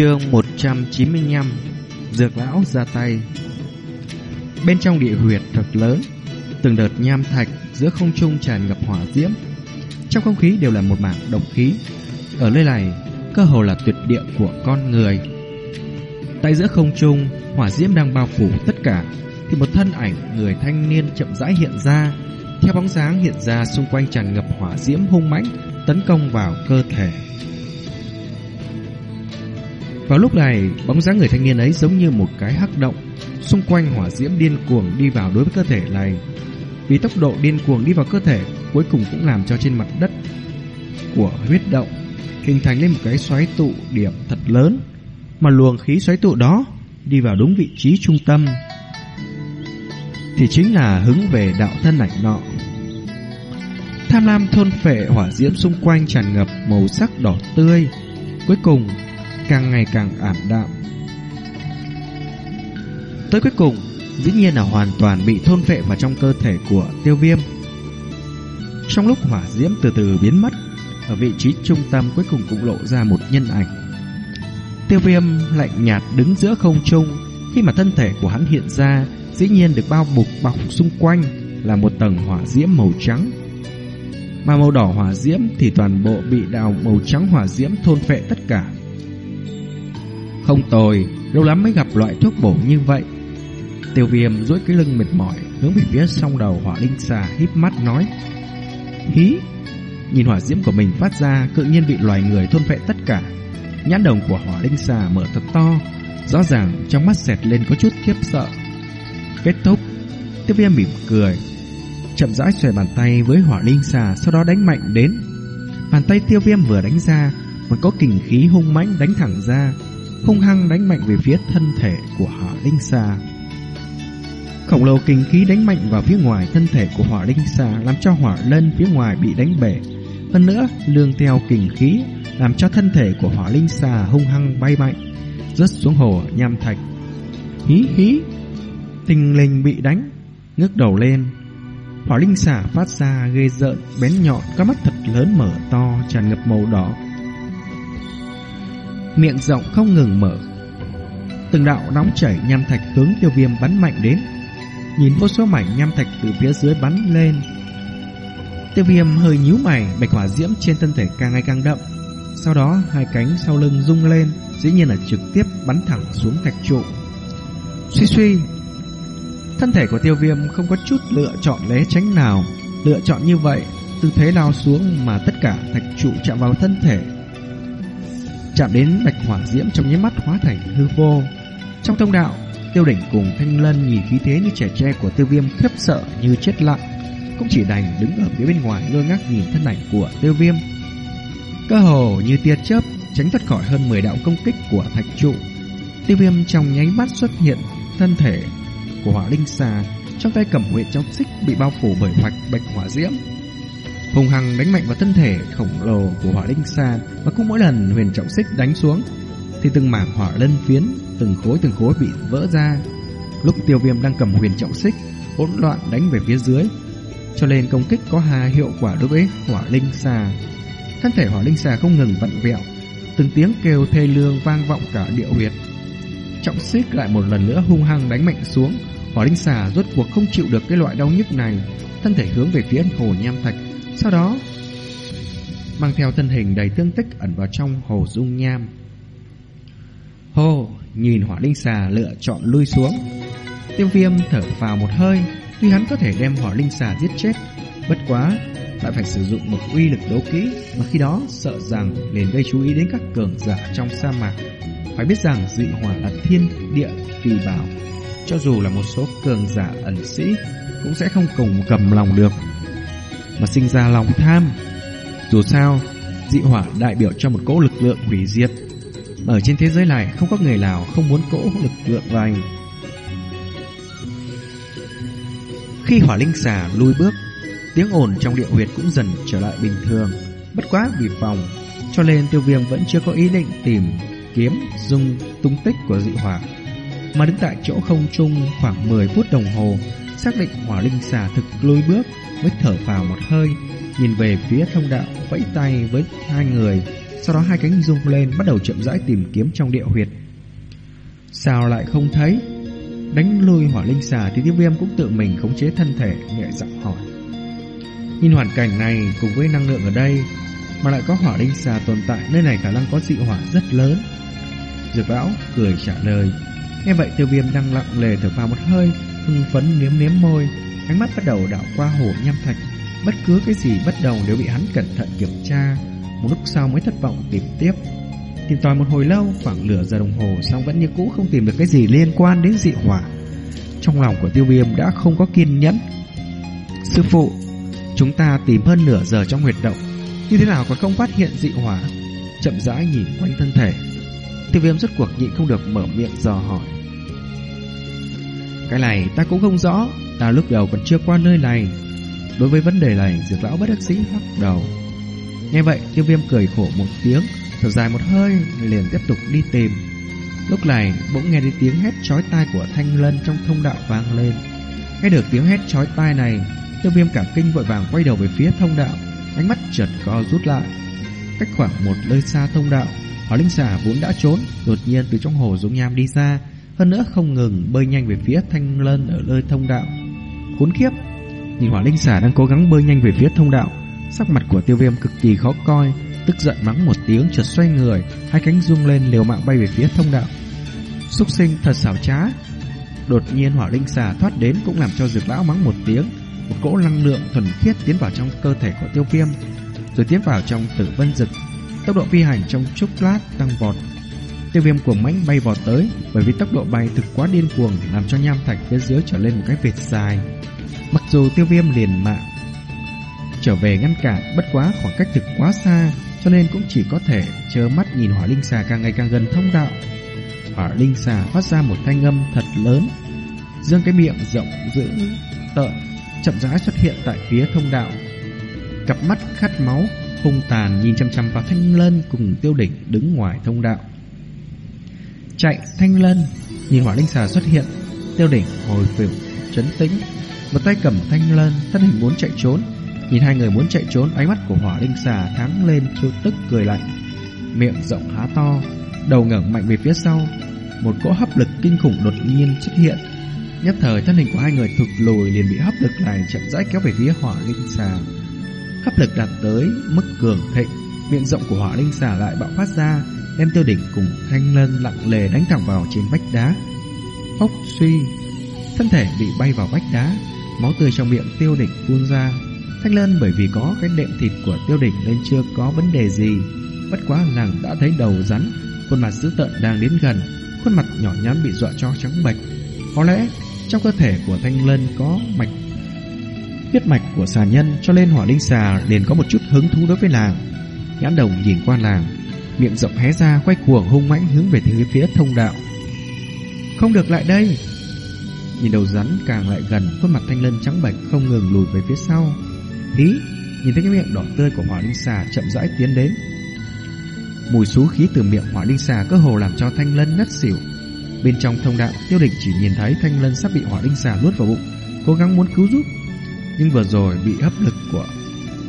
Chương 195 Dược lão ra tay. Bên trong địa huyệt thật lớn, Từng đợt nham thạch giữa không trung tràn ngập hỏa diễm. Trong không khí đều là một mảng độc khí. Ở nơi này, cơ hồ là tuyệt địa của con người. Tại giữa không trung, Hỏa diễm đang bao phủ tất cả, Thì một thân ảnh người thanh niên chậm rãi hiện ra. Theo bóng dáng hiện ra xung quanh tràn ngập hỏa diễm hung mãnh, Tấn công vào cơ thể vào lúc này, bóng dáng người thanh niên ấy giống như một cái hắc động, xung quanh hỏa diễm điên cuồng đi vào đối với cơ thể này. Vì tốc độ điên cuồng đi vào cơ thể, cuối cùng cũng làm cho trên mặt đất của huyết động hình thành lên một cái xoáy tụ điểm thật lớn, mà luồng khí xoáy tụ đó đi vào đúng vị trí trung tâm thì chính là hướng về đạo thân ảnh nọ. Tham lam thôn phệ hỏa diễm xung quanh tràn ngập màu sắc đỏ tươi, cuối cùng càng ngày càng ảm đạm. Tới cuối cùng, dĩ nhiên là hoàn toàn bị thôn phệ vào trong cơ thể của tiêu viêm. Trong lúc hỏa diễm từ từ biến mất, ở vị trí trung tâm cuối cùng cũng lộ ra một nhân ảnh. Tiêu viêm lạnh nhạt đứng giữa không trung, khi mà thân thể của hắn hiện ra, dĩ nhiên được bao bục bọc xung quanh là một tầng hỏa diễm màu trắng. Mà màu đỏ hỏa diễm thì toàn bộ bị đào màu trắng hỏa diễm thôn phệ tất cả. Không tồi, lâu lắm mới gặp loại thuốc bổ như vậy. Tiêu viêm duỗi cái lưng mệt mỏi, hướng về phía song đầu hỏa linh xà híp mắt nói. Hí! Nhìn hỏa diễm của mình phát ra, cự nhiên bị loài người thôn phệ tất cả. Nhãn đồng của hỏa linh xà mở thật to, rõ ràng trong mắt xẹt lên có chút khiếp sợ. Kết thúc, tiêu viêm mỉm cười, chậm rãi xòe bàn tay với hỏa linh xà, sau đó đánh mạnh đến. Bàn tay tiêu viêm vừa đánh ra, còn có kình khí hung mãnh đánh thẳng ra, hung hăng đánh mạnh về phía thân thể của hỏa linh xà. Khổng lồ kinh khí đánh mạnh vào phía ngoài thân thể của hỏa linh xà làm cho hỏa lân phía ngoài bị đánh bể. Hơn nữa, lương theo kinh khí làm cho thân thể của hỏa linh xà hung hăng bay mạnh, rớt xuống hồ nham thạch. Hí hí, tình linh bị đánh, ngước đầu lên. Hỏa linh xà phát ra ghê rợn, bén nhọn, các mắt thật lớn mở to, tràn ngập màu đỏ, miệng rộng không ngừng mở. Từng đạo nóng chảy nham thạch hướng tiêu viêm bắn mạnh đến. Nhìn vô số mảnh nham thạch từ phía dưới bắn lên. Tiêu viêm hơi nhíu mày, bạch hỏa diễm trên thân thể càng ngày càng đậm. Sau đó hai cánh sau lưng rung lên, dĩ nhiên là trực tiếp bắn thẳng xuống thạch trụ. Suy suy, thân thể của tiêu viêm không có chút lựa chọn lé tránh nào. Lựa chọn như vậy, tư thế lao xuống mà tất cả thạch trụ chạm vào thân thể chạm đến bạch hỏa diễm trong nháy mắt hóa thành hư vô. Trong thông đạo, tiêu đỉnh cùng thanh lân nhìn khí thế như trẻ tre của tiêu viêm khiếp sợ như chết lặng, cũng chỉ đành đứng ở phía bên ngoài ngơ ngác nhìn thân ảnh của tiêu viêm. Cơ hồ như tia chớp tránh thoát khỏi hơn 10 đạo công kích của thạch trụ. Tiêu viêm trong nháy mắt xuất hiện thân thể của hỏa linh xà trong tay cầm huyệt trong xích bị bao phủ bởi hoạch bạch hỏa diễm hùng hằng đánh mạnh vào thân thể khổng lồ của hỏa linh xa và cũng mỗi lần huyền trọng xích đánh xuống, thì từng mảng hỏa lân phiến, từng khối từng khối bị vỡ ra. Lúc tiêu viêm đang cầm huyền trọng xích, hỗn loạn đánh về phía dưới, cho nên công kích có hà hiệu quả đối với hỏa linh xà thân thể hỏa linh xà không ngừng vặn vẹo, từng tiếng kêu thê lương vang vọng cả địa huyệt. Trọng xích lại một lần nữa hung hăng đánh mạnh xuống. Hỏa linh xà rốt cuộc không chịu được cái loại đau nhức này. Thân thể hướng về phía hồ nham thạch sau đó, mang theo thân hình đầy tương tích ẩn vào trong hồ dung nham. Hồ, nhìn hỏa linh xà lựa chọn lui xuống. Tiêu viêm thở vào một hơi, tuy hắn có thể đem hỏa linh xà giết chết, bất quá lại phải sử dụng một uy lực đấu kỹ mà khi đó sợ rằng liền gây chú ý đến các cường giả trong sa mạc. Phải biết rằng dị hỏa là thiên địa kỳ bảo, cho dù là một số cường giả ẩn sĩ cũng sẽ không cùng cầm lòng được mà sinh ra lòng tham. Dù sao, dị hỏa đại biểu cho một cỗ lực lượng hủy diệt. Ở trên thế giới này không có người nào không muốn cỗ lực lượng này. Khi hỏa linh xà lui bước, tiếng ồn trong địa huyệt cũng dần trở lại bình thường. Bất quá vì phòng, cho nên tiêu viêm vẫn chưa có ý định tìm kiếm dung tung tích của dị hỏa. Mà đứng tại chỗ không trung khoảng 10 phút đồng hồ, xác định hỏa linh xà thực lui bước, mới thở vào một hơi, nhìn về phía thông đạo, vẫy tay với hai người, Sau đó hai cánh rung lên Bắt đầu chậm rãi tìm kiếm trong địa huyệt. Sao lại không thấy? Đánh lui hỏa linh xà Thì tiêu viêm cũng tự mình khống chế thân thể Nhẹ giọng hỏi. Nhìn hoàn cảnh này cùng với năng lượng ở đây Mà lại có hỏa linh xà tồn tại Nơi này khả năng có dị hỏa rất lớn. Dược lão cười trả lời. Nghe vậy tiêu viêm đang lặng lề thở vào một hơi Hưng phấn liếm liếm môi. Ánh mắt bắt đầu đảo qua hồ nham thạch. Bất cứ cái gì bất đồng đều bị hắn cẩn thận kiểm tra. Một lúc sau mới thất vọng tìm tiếp. Tìm tòi một hồi lâu, Khoảng nửa giờ đồng hồ Xong vẫn như cũ không tìm được cái gì liên quan đến dị hỏa. Trong lòng của tiêu viêm đã không có kiên nhẫn. Sư phụ, Chúng ta tìm hơn nửa giờ trong huyệt động. Như thế nào còn không phát hiện dị hỏa? Chậm rãi nhìn quanh thân thể. Tiêu viêm rốt cuộc nhịn không được mở miệng dò hỏi. Cái này ta cũng không rõ, Ta lúc đầu còn chưa qua nơi này. Đối với vấn đề này, Dược lão bất đắc sĩ lắc đầu. Nghe vậy, tiêu viêm cười khổ một tiếng, Thở dài một hơi, liền tiếp tục đi tìm. Lúc này, bỗng nghe thấy tiếng hét chói tai của thanh lân trong thông đạo vang lên. Nghe được tiếng hét chói tai này, Tiêu viêm cảm kinh vội vàng quay đầu về phía thông đạo, Ánh mắt chợt co rút lại. Cách khoảng một nơi xa thông đạo, Hỏa linh xà vốn đã trốn, Đột nhiên từ trong hồ dung nham đi ra hơn nữa không ngừng bơi nhanh về phía thanh lân ở nơi thông đạo. Khốn khiếp Nhìn hỏa linh xà đang cố gắng bơi nhanh về phía thông đạo. Sắc mặt của tiêu viêm cực kỳ khó coi, Tức giận mắng một tiếng chợt xoay người, Hai cánh rung lên liều mạng bay về phía thông đạo. Xúc sinh thật xảo trá. Đột nhiên hỏa linh xà thoát đến Cũng làm cho dược lão mắng một tiếng. Một cỗ năng lượng thuần khiết tiến vào trong cơ thể của tiêu viêm, Rồi tiến vào trong tử vân dực. Tốc độ phi hành trong chốc lát tăng vọt. Tiêu viêm cuồng mãnh bay vọt tới Bởi vì tốc độ bay thực quá điên cuồng, Làm cho nham thạch phía dưới trở lên một cái vệt dài. Mặc dù tiêu viêm liền mạng, Trở về ngăn cản, Bất quá khoảng cách thực quá xa, Cho nên cũng chỉ có thể chớ mắt nhìn hỏa linh xà càng ngày càng gần thông đạo. Hỏa linh xà phát ra một thanh âm thật lớn, Dương cái miệng rộng dữ tợn, Chậm rãi xuất hiện tại phía thông đạo. Cặp mắt khát máu hung tàn nhìn chăm chăm vào Thanh Lân cùng Tiêu Đỉnh đứng ngoài thông đạo. Chạy Thanh Lân, nhìn hỏa linh xà xuất hiện, Tiêu Đỉnh hồi phục chấn tĩnh, một tay cầm Thanh Lân, thân hình muốn chạy trốn. Nhìn hai người muốn chạy trốn, ánh mắt của hỏa linh xà thắng lên chiêu tức cười lạnh, miệng rộng há to, đầu ngẩng mạnh về phía sau, một cỗ hấp lực kinh khủng đột nhiên xuất hiện. Nhất thời thân hình của hai người thụt lùi liền bị hấp lực này chậm rãi kéo về phía hỏa linh xà. Hấp lực đạt tới mức cường thịnh, miệng rộng của hỏa linh xà lại bạo phát ra, đem tiêu đỉnh cùng thanh lân lặng lề đánh thẳng vào trên vách đá. Phốc suy, thân thể bị bay vào vách đá, máu tươi trong miệng tiêu đỉnh phun ra. Thanh lân bởi vì có cái đệm thịt của tiêu đỉnh nên chưa có vấn đề gì, bất quá nàng đã thấy đầu rắn, khuôn mặt dữ tợn đang đến gần, khuôn mặt nhỏ nhắn bị dọa cho trắng bệch. Có lẽ trong cơ thể của thanh lân có mạch huyết mạch của xà nhân cho nên hỏa linh xà liền có một chút hứng thú đối với làng. Nhãn đồng nhìn qua làng, miệng rộng hé ra quay cuồng hung mãnh hướng về phía phía thông đạo. Không được lại đây. Nhìn đầu rắn càng lại gần, khuôn mặt thanh lân trắng bệch không ngừng lùi về phía sau. Hí, nhìn thấy cái miệng đỏ tươi của hỏa linh xà chậm rãi tiến đến. Mùi xú khí từ miệng hỏa linh xà cơ hồ làm cho thanh lân ngất xỉu. Bên trong thông đạo, tiêu địch chỉ nhìn thấy thanh lân sắp bị hỏa linh xà nuốt vào bụng, cố gắng muốn cứu giúp nhưng vừa rồi bị hấp lực của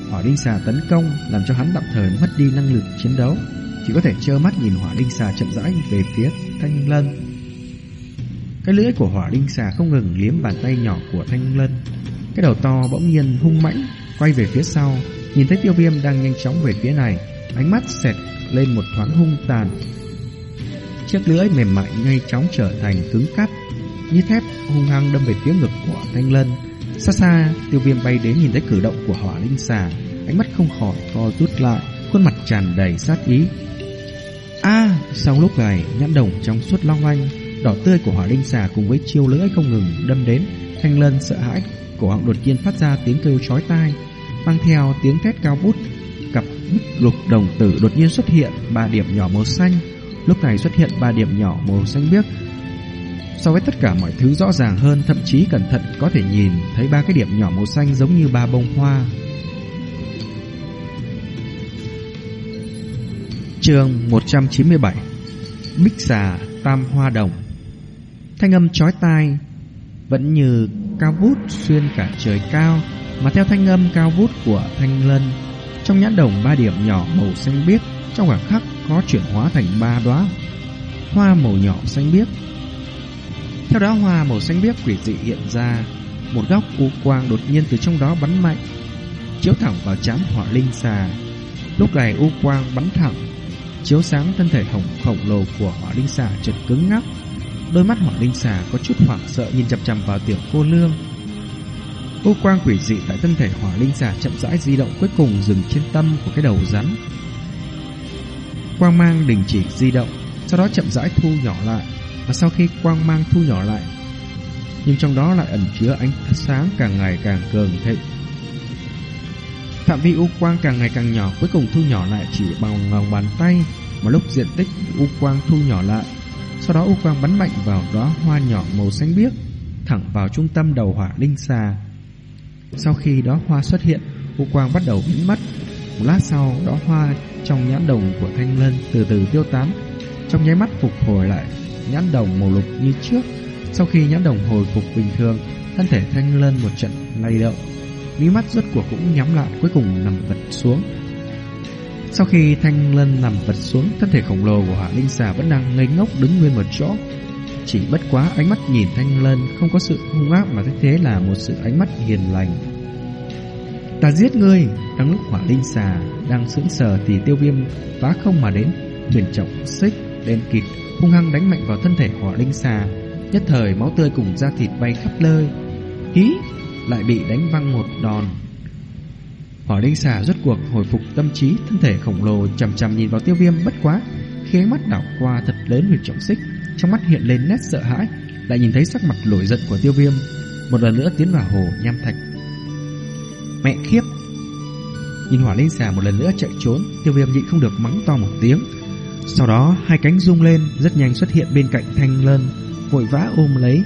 hỏa linh xà tấn công làm cho hắn tạm thời mất đi năng lực chiến đấu, chỉ có thể trơ mắt nhìn hỏa linh xà chậm rãi về phía Thanh Lân. Cái lưỡi của hỏa linh xà không ngừng liếm bàn tay nhỏ của Thanh Lân. Cái đầu to bỗng nhiên hung mãnh quay về phía sau, nhìn thấy Tiêu Viêm đang nhanh chóng về phía này, ánh mắt xẹt lên một thoáng hung tàn. Chiếc lưỡi mềm mại ngay chóng trở thành cứng cắt như thép hung hăng đâm về phía ngực của Thanh Lân. Xa xa, tiêu viêm bay đến nhìn thấy cử động của hỏa linh xà, ánh mắt không khỏi co rút lại, khuôn mặt tràn đầy sát ý. A, sau lúc này, nhãn đồng trong suốt long lanh, đỏ tươi của hỏa linh xà cùng với chiêu lưỡi không ngừng đâm đến, thanh lân sợ hãi, cổ họng đột nhiên phát ra tiếng kêu chói tai, mang theo tiếng thét cao bút cặp lục đồng tử đột nhiên xuất hiện ba điểm nhỏ màu xanh, lúc này xuất hiện ba điểm nhỏ màu xanh biếc. So với tất cả mọi thứ rõ ràng hơn Thậm chí cẩn thận có thể nhìn Thấy ba cái điểm nhỏ màu xanh giống như ba bông hoa. Trường 197 Bích xà tam hoa đồng Thanh âm chói tai Vẫn như cao vút xuyên cả trời cao Mà theo thanh âm cao vút của thanh lân Trong nhãn đồng ba điểm nhỏ màu xanh biếc trong khoảnh khắc có chuyển hóa thành ba đóa hoa màu nhỏ xanh biếc. Theo đó hoa màu xanh biếc quỷ dị hiện ra, một góc u quang đột nhiên từ trong đó bắn mạnh, chiếu thẳng vào chán hỏa linh xà. Lúc này u quang bắn thẳng, chiếu sáng thân thể hồng khổng lồ của hỏa linh xà chợt cứng ngắc. Đôi mắt hỏa linh xà có chút hoảng sợ nhìn chằm chằm vào tiểu cô nương. U quang quỷ dị tại thân thể hỏa linh xà chậm rãi di động cuối cùng dừng trên tâm của cái đầu rắn. Quang mang đình chỉ di động, sau đó chậm rãi thu nhỏ lại, và sau khi quang mang thu nhỏ lại, nhưng trong đó lại ẩn chứa ánh sáng càng ngày càng cường thịnh. Phạm vi u quang càng ngày càng nhỏ, cuối cùng thu nhỏ lại chỉ bằng lòng bàn tay, mà lúc diện tích u quang thu nhỏ lại, sau đó u quang bắn mạnh vào đóa hoa nhỏ màu xanh biếc, thẳng vào trung tâm đầu hỏa linh xà. Sau khi đóa hoa xuất hiện, u quang bắt đầu biến mất. Một lát sau, đóa hoa trong nhãn đồng của Thanh Lân từ từ tiêu tán, trong nháy mắt phục hồi lại nhãn đồng màu lục như trước. Sau khi nhãn đồng hồi phục bình thường, thân thể Thanh Lân một trận lay động, mí mắt rốt cuộc cũng nhắm lại cuối cùng nằm vật xuống. Sau khi Thanh Lân nằm vật xuống, thân thể khổng lồ của Hỏa Linh Xà vẫn đang ngây ngốc đứng nguyên một chỗ. Chỉ bất quá ánh mắt nhìn Thanh Lân không có sự hung ác mà thay thế là một sự ánh mắt hiền lành. Ta giết ngươi! Đang lúc Hỏa Linh Xà đang sững sờ thì Tiêu Viêm phá không mà đến, tuyển trọng xích đen kịt hung hăng đánh mạnh vào thân thể Hỏa Linh Xà. Nhất thời máu tươi cùng da thịt bay khắp nơi. Hí! Lại bị đánh văng một đòn Hỏa linh xà rốt cuộc hồi phục tâm trí, thân thể khổng lồ chầm chầm nhìn vào tiêu viêm bất quá, khi ánh mắt đảo qua thật lớn huyệt trọng xích, trong mắt hiện lên nét sợ hãi, lại nhìn thấy sắc mặt nổi giận của tiêu viêm, một lần nữa tiến vào hồ nham thạch. Mẹ khiếp! Nhìn hỏa linh xà một lần nữa chạy trốn, tiêu viêm nhịn không được mắng to một tiếng. Sau đó hai cánh rung lên, rất nhanh xuất hiện bên cạnh thanh lân, vội vã ôm lấy,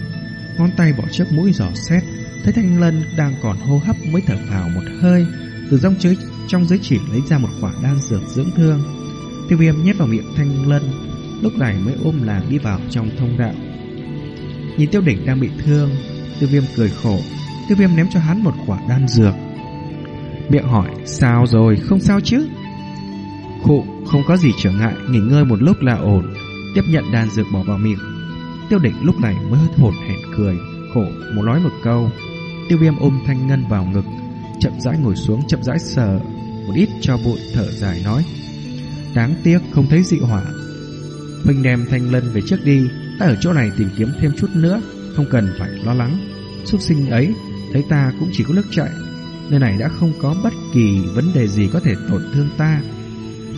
ngón tay bỏ trước mũi giỏ xét, thấy thanh lân đang còn hô hấp mới thở phào một hơi từ trong chứa trong dưới chỉ lấy ra một quả đan dược dưỡng thương. Tiêu viêm nhét vào miệng thanh lân, lúc này mới ôm nàng đi vào trong thông đạo. Nhìn tiêu đỉnh đang bị thương, tiêu viêm cười khổ, tiêu viêm ném cho hắn một quả đan dược. Miệng hỏi, sao rồi, không sao chứ? Khụ, không có gì trở ngại, nghỉ ngơi một lúc là ổn, tiếp nhận đan dược bỏ vào miệng. Tiêu đỉnh lúc này mới hớt hồn hển cười, khổ, muốn nói một câu. Tiêu viêm ôm thanh ngân vào ngực, chậm rãi ngồi xuống chậm rãi sờ một ít cho bụi thở dài nói đáng tiếc không thấy dị hỏa. Huynh đem thanh lân về trước đi ta ở chỗ này tìm kiếm thêm chút nữa không cần phải lo lắng. Xuất sinh ấy thấy ta cũng chỉ có nước chạy nơi này đã không có bất kỳ vấn đề gì có thể tổn thương ta.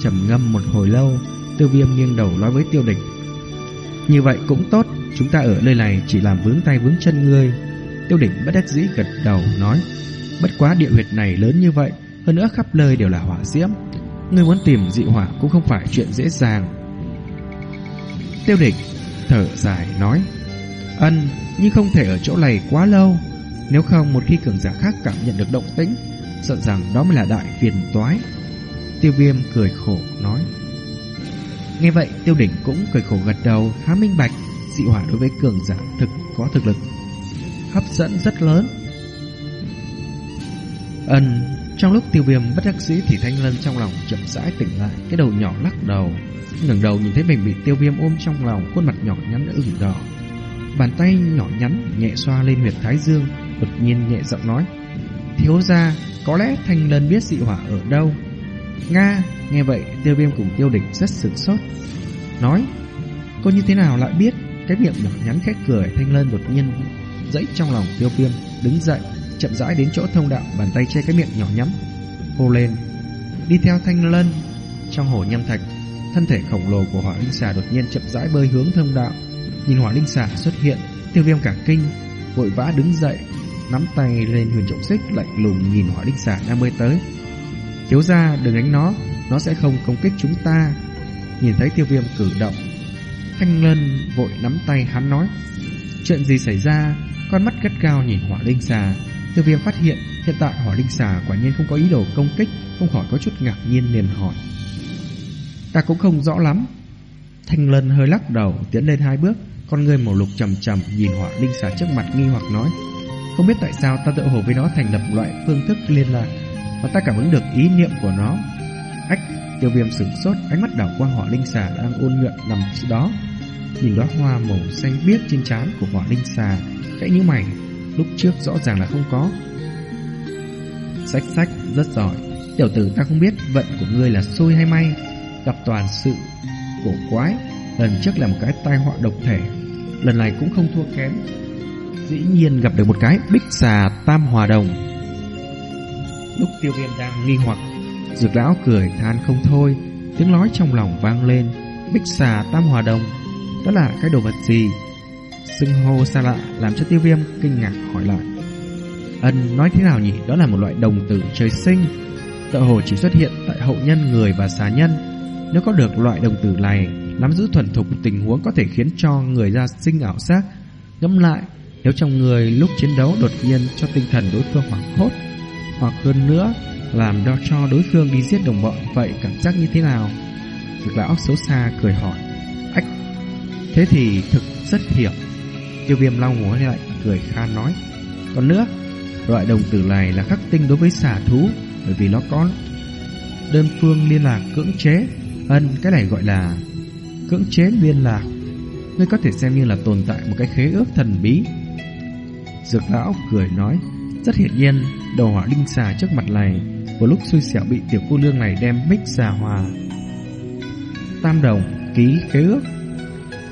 Trầm ngâm một hồi lâu tiêu viêm nghiêng đầu nói với tiêu địch như vậy cũng tốt chúng ta ở nơi này chỉ làm vướng tay vướng chân ngươi tiêu Đỉnh bất đắc dĩ gật đầu nói Bất quá địa huyệt này lớn như vậy, hơn nữa khắp nơi đều là hỏa diễm. Ngươi muốn tìm dị hỏa cũng không phải chuyện dễ dàng. Tiêu Đỉnh thở dài nói, ân, nhưng không thể ở chỗ này quá lâu. Nếu không một khi cường giả khác cảm nhận được động tĩnh, sợ rằng đó mới là đại phiền toái. Tiêu viêm cười khổ nói. Nghe vậy tiêu đỉnh cũng cười khổ gật đầu, há minh bạch, dị hỏa đối với cường giả thực có thực lực hấp dẫn rất lớn. Ân, trong lúc tiêu viêm bất đắc dĩ thì thanh lân trong lòng chậm rãi tỉnh lại, cái đầu nhỏ lắc đầu. ngẩng đầu nhìn thấy mình bị tiêu viêm ôm trong lòng, khuôn mặt nhỏ nhắn ửng đỏ. Bàn tay nhỏ nhắn nhẹ xoa lên huyệt thái dương, đột nhiên nhẹ giọng nói. Thiếu gia, có lẽ thanh lân biết dị hỏa ở đâu. Nga, nghe vậy tiêu viêm cùng tiêu địch rất sửng sốt. Nói, cô như thế nào lại biết? Cái miệng nhỏ nhắn khét cười thanh lân đột nhiên dẫy trong lòng tiêu viêm, đứng dậy chậm rãi đến chỗ thông đạo, bàn tay che cái miệng nhỏ nhắm hô lên, đi theo thanh lân. Trong hồ nhâm thạch, thân thể khổng lồ của hỏa linh xà đột nhiên chậm rãi bơi hướng thông đạo. Nhìn hỏa linh xà xuất hiện, tiêu viêm cả kinh, vội vã đứng dậy, nắm tay lên huyền trọng xích lạnh lùng nhìn hỏa linh xà đang bơi tới. Thiếu ra đừng đánh nó, nó sẽ không công kích chúng ta. Nhìn thấy tiêu viêm cử động, thanh lân vội nắm tay hắn nói, chuyện gì xảy ra? Con mắt gắt cao nhìn hỏa linh xà Tiêu viêm phát hiện hiện tại hỏa linh xà quả nhiên không có ý đồ công kích, không khỏi có chút ngạc nhiên liền hỏi. Ta cũng không rõ lắm. Thanh Lân hơi lắc đầu, tiến lên hai bước, con người màu lục trầm trầm nhìn hỏa linh xà trước mặt nghi hoặc nói. Không biết tại sao ta tự hồ với nó thành lập loại phương thức liên lạc và ta cảm ứng được ý niệm của nó. Ách, Tiêu viêm sửng sốt Ánh mắt đảo qua hỏa linh xà đang ôn nhuận nằm đó Nhìn đóa hoa màu xanh biếc trên trán của hỏa linh xà, Khẽ như mày, Lúc trước rõ ràng là không có. Sách sách, rất giỏi. Tiểu tử ta không biết vận của ngươi là xui hay may, Gặp toàn sự cổ quái, Lần trước là một cái tai họa độc thể, Lần này cũng không thua kém. Dĩ nhiên gặp được một cái bích xà tam hòa đồng. Lúc tiêu viêm đang nghi hoặc, Dược lão cười than không thôi, Tiếng nói trong lòng vang lên. Bích xà tam hòa đồng đó là cái đồ vật gì? Sưng hô xa lạ làm cho tiêu viêm kinh ngạc hỏi lại. Ân nói thế nào nhỉ? Đó là một loại đồng tử trời sinh. Tợ hồ chỉ xuất hiện tại hậu nhân người và xà nhân. Nếu có được loại đồng tử này, Nắm giữ thuần thục tình huống có thể khiến cho người ra sinh ảo giác. Ngẫm lại, Nếu trong người lúc chiến đấu đột nhiên cho tinh thần đối phương hoảng hốt, Hoặc hơn nữa, Làm đo cho đối phương đi giết đồng bọn, Vậy cảm giác như thế nào? Dược lão xấu xa cười hỏi. Thế thì thực rất hiểu Tiêu viêm lau mồ lại, cười khan nói. Còn nữa, Loại đồng tử này là khắc tinh đối với xà thú, Bởi vì nó có đơn phương liên lạc cưỡng chế. Ân, cái này gọi là cưỡng chế liên lạc. Ngươi có thể xem như là tồn tại một cái khế ước thần bí. Dược lão cười nói, Rất hiển nhiên Đầu hỏa linh xà trước mặt này, Vừa lúc xui xẻo bị tiểu cô nương này đem mix xà hòa. Tam đồng ký khế ước.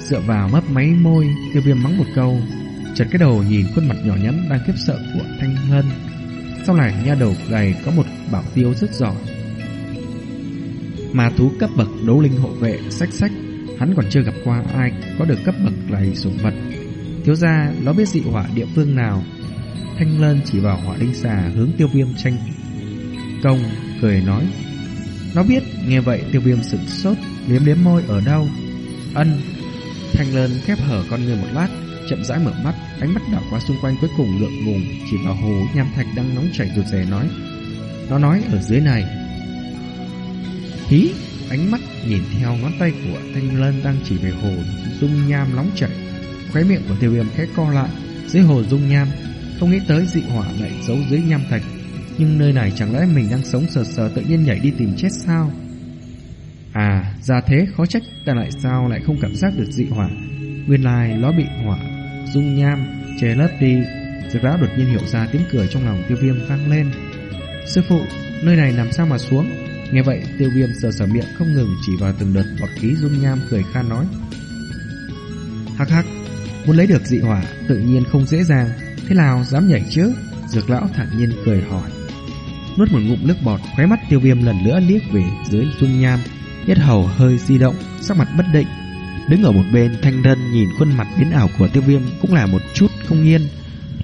Dựa vào mấp máy môi, Tiêu viêm mắng một câu. Chật cái đầu nhìn khuôn mặt nhỏ nhắn đang khiếp sợ của Thanh Hân. Sau này nha đầu gầy có một bảo tiêu rất giỏi. Mà thú cấp bậc đấu linh hộ vệ sách sách Hắn còn chưa gặp qua ai có được cấp bậc này sủng vật. Thiếu ra nó biết dị hỏa địa phương nào? Thanh Lân chỉ vào hỏa linh xà hướng tiêu viêm tranh. Công Cười nói, Nó biết, nghe vậy tiêu viêm sửng sốt, Liếm liếm môi ở đâu? Ân Thanh Lân khép hở con người một lát chậm rãi mở mắt, ánh mắt đảo qua xung quanh cuối cùng ngượng ngùng chỉ vào hồ nham thạch đang nóng chảy rụt rè nói. Nó nói ở dưới này. Hí, ánh mắt nhìn theo ngón tay của Thanh Lân đang chỉ về hồ dung nham nóng chảy. Khóe miệng của Tiêu Viêm khẽ co lại, dưới hồ dung nham, không nghĩ tới dị hỏa lại giấu dưới nham thạch. Nhưng nơi này chẳng lẽ mình đang sống sờ sờ tự nhiên nhảy đi tìm chết sao? À, ra thế khó trách ta lại sao lại không cảm giác được dị hỏa. Nguyên lai nó bị hỏa dung nham che lấp đi. Dược lão đột nhiên hiểu ra tiếng cười trong lòng tiêu viêm vang lên. Sư phụ, nơi này làm sao mà xuống? Nghe vậy tiêu viêm sờ sờ miệng không ngừng chỉ vào từng đợt bọt khí dung nham cười khan nói. Hắc hắc, muốn lấy được dị hỏa tự nhiên không dễ dàng, thế nào dám nhảy chứ? Dược lão thản nhiên cười hỏi. Nuốt một ngụm nước bọt, khóe mắt tiêu viêm lần nữa liếc về dưới dung nham, yết hầu hơi di động, sắc mặt bất định. Đứng ở một bên thanh thân nhìn khuôn mặt biến ảo của tiêu viêm cũng là một chút không yên.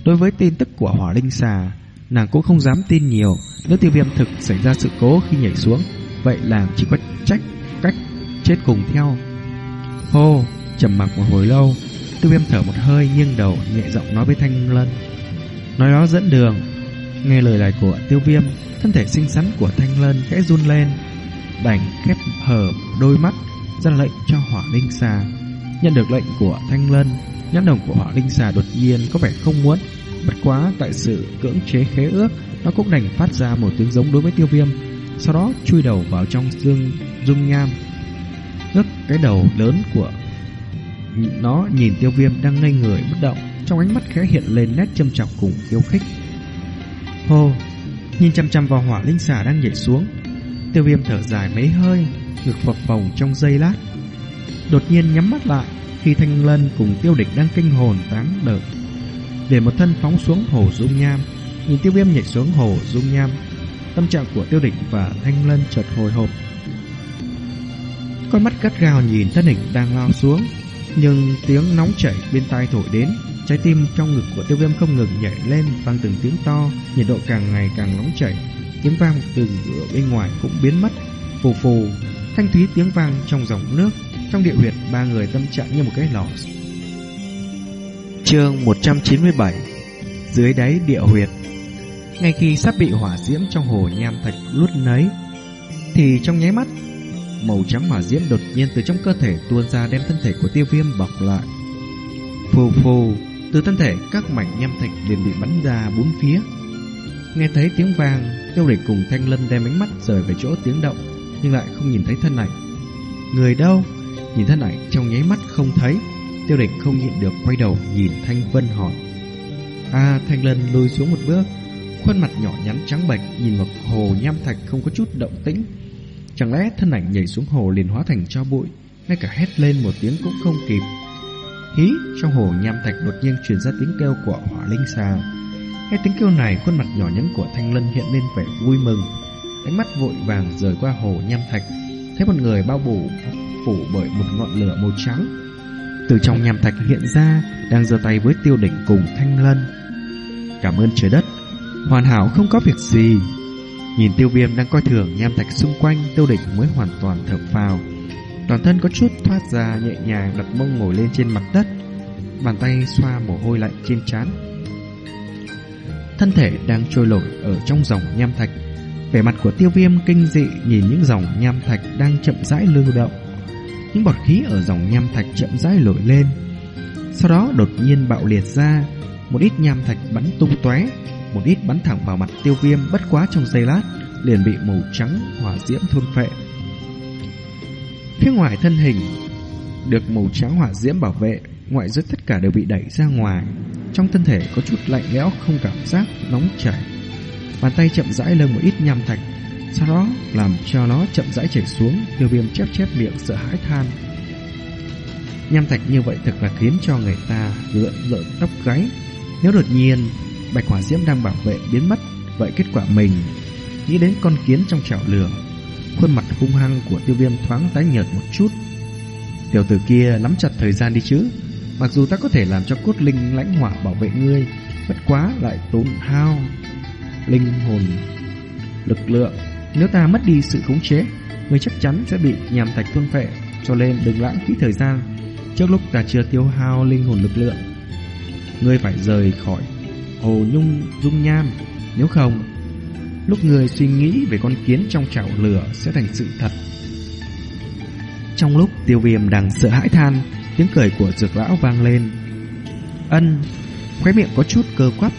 Đối với tin tức của hỏa linh xà, nàng cũng không dám tin nhiều. Nếu tiêu viêm thực xảy ra sự cố khi nhảy xuống, vậy là chỉ có trách cách chết cùng theo. Hô, trầm mặc một hồi lâu, tiêu viêm thở một hơi nghiêng đầu nhẹ giọng nói với thanh lân. Nói đó dẫn đường. Nghe lời này của tiêu viêm, thân thể xinh xắn của thanh lân khẽ run lên, đành khép hờ đôi mắt ra lệnh cho hỏa linh xà. Nhận được lệnh của Thanh Lân, nhãn đồng của hỏa linh xà đột nhiên có vẻ không muốn. Bất quá tại sự cưỡng chế khế ước, nó cũng đành phát ra một tiếng giống đối với tiêu viêm, sau đó chui đầu vào trong dương dung nham. Ngước cái đầu lớn của nó nhìn tiêu viêm đang ngây người bất động, trong ánh mắt khẽ hiện lên nét châm chọc cùng khiêu khích. Hô, nhìn chăm chăm vào hỏa linh xà đang nhảy xuống, tiêu viêm thở dài mấy hơi, ngực phập phồng trong giây lát. Đột nhiên nhắm mắt lại khi Thanh Lân cùng tiêu địch đang kinh hồn tán đợt. Để một thân phóng xuống hồ dung nham, nhìn tiêu viêm nhảy xuống hồ dung nham, tâm trạng của tiêu địch và Thanh Lân chợt hồi hộp. Con mắt cắt gao nhìn thân hình đang lao xuống, nhưng tiếng nóng chảy bên tai thổi đến, trái tim trong ngực của tiêu viêm không ngừng nhảy lên vang từng tiếng to, nhiệt độ càng ngày càng nóng chảy. Tiếng vang từ ở bên ngoài cũng biến mất, phù phù. Thanh thúy tiếng vang trong dòng nước Trong địa huyệt ba người tâm trạng như một cái lò. Chương 197 Dưới đáy địa huyệt. Ngay khi sắp bị hỏa diễm trong hồ nham thạch lút nấy Thì trong nháy mắt Màu trắng hỏa diễm đột nhiên từ trong cơ thể tuôn ra đem thân thể của tiêu viêm bọc lại. Phù phù Từ thân thể các mảnh nham thạch liền bị bắn ra bốn phía Nghe thấy tiếng vang Tiêu địch cùng thanh lân đem ánh mắt rời về chỗ tiếng động nhưng lại không nhìn thấy thân ảnh. Người đâu? Nhìn thân ảnh trong nháy mắt không thấy. Tiêu đỉnh không nhịn được quay đầu nhìn Thanh Vân hỏi. À, Thanh Lân lùi xuống một bước, khuôn mặt nhỏ nhắn trắng bệch nhìn vào hồ nham thạch không có chút động tĩnh. Chẳng lẽ thân ảnh nhảy xuống hồ liền hóa thành cho bụi, ngay cả hét lên một tiếng cũng không kịp. Hí, trong hồ nham thạch đột nhiên truyền ra tiếng kêu của hỏa linh xà. Nghe tiếng kêu này, khuôn mặt nhỏ nhắn của Thanh Lân hiện lên vẻ vui mừng. Ánh mắt vội vàng rời qua hồ nham thạch, thấy một người bao phủ phủ bởi một ngọn lửa màu trắng. Từ trong nham thạch hiện ra, đang giơ tay với tiêu đỉnh cùng Thanh Lân. Cảm ơn trời đất, hoàn hảo không có việc gì. Nhìn tiêu viêm đang coi thường nham thạch xung quanh, tiêu đỉnh mới hoàn toàn thở phào. Toàn thân có chút thoát ra nhẹ nhàng đặt mông ngồi lên trên mặt đất, bàn tay xoa mồ hôi lạnh trên trán. Thân thể đang trôi nổi ở trong dòng nham thạch. Vẻ mặt của tiêu viêm kinh dị nhìn những dòng nham thạch đang chậm rãi lưu động. Những bọt khí ở dòng nham thạch chậm rãi nổi lên. Sau đó đột nhiên bạo liệt ra, một ít nham thạch bắn tung tóe, một ít bắn thẳng vào mặt tiêu viêm bất quá trong giây lát, liền bị màu trắng hỏa diễm thôn phệ. Phía ngoài thân hình được màu trắng hỏa diễm bảo vệ, ngoại giới tất cả đều bị đẩy ra ngoài. Trong thân thể có chút lạnh lẽo không cảm giác nóng chảy. Bàn tay chậm rãi lơ một ít nham thạch, sau đó làm cho nó chậm rãi chảy xuống, tiêu viêm chép chép miệng sợ hãi than. Nham thạch như vậy thật là khiến cho người ta lượn lợn tóc gáy. Nếu đột nhiên bạch hỏa diễm đang bảo vệ biến mất, vậy kết quả mình nghĩ đến con kiến trong chảo lửa Khuôn mặt hung hăng của tiêu viêm thoáng tái nhợt một chút Tiểu tử kia nắm chặt thời gian đi chứ Mặc dù ta có thể làm cho cốt linh lãnh hỏa bảo vệ ngươi Bất quá lại tốn hao Linh hồn Lực lượng. Nếu ta mất đi sự khống chế Ngươi chắc chắn sẽ bị nhàm thạch tuân phệ. Cho nên đừng lãng phí thời gian. Trước lúc ta chưa tiêu hao linh hồn lực lượng Ngươi phải rời khỏi Hồ nhung dung nham. Nếu không Lúc ngươi suy nghĩ về con kiến trong chảo lửa sẽ thành sự thật. Trong lúc tiêu viêm đang sợ hãi than, tiếng cười của dược lão vang lên. Ân, khóe miệng có chút cơ quắp.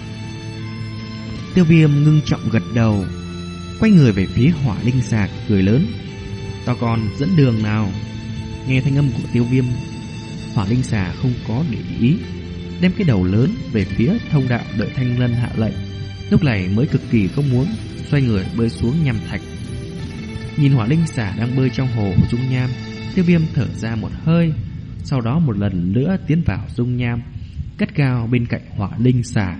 Tiêu viêm ngưng trọng gật đầu, quay người về phía hỏa linh sạc, cười lớn. Tao còn dẫn đường nào? Nghe thanh âm của tiêu viêm, hỏa linh xà không có để ý, đem cái đầu lớn về phía thông đạo đợi thanh lân hạ lệnh. Lúc này mới cực kỳ không muốn xoay người bơi xuống nhằm thạch. Nhìn hỏa linh xà đang bơi trong hồ dung nham, tiêu viêm thở ra một hơi, sau đó một lần nữa tiến vào dung nham, cất cao bên cạnh hỏa linh xà.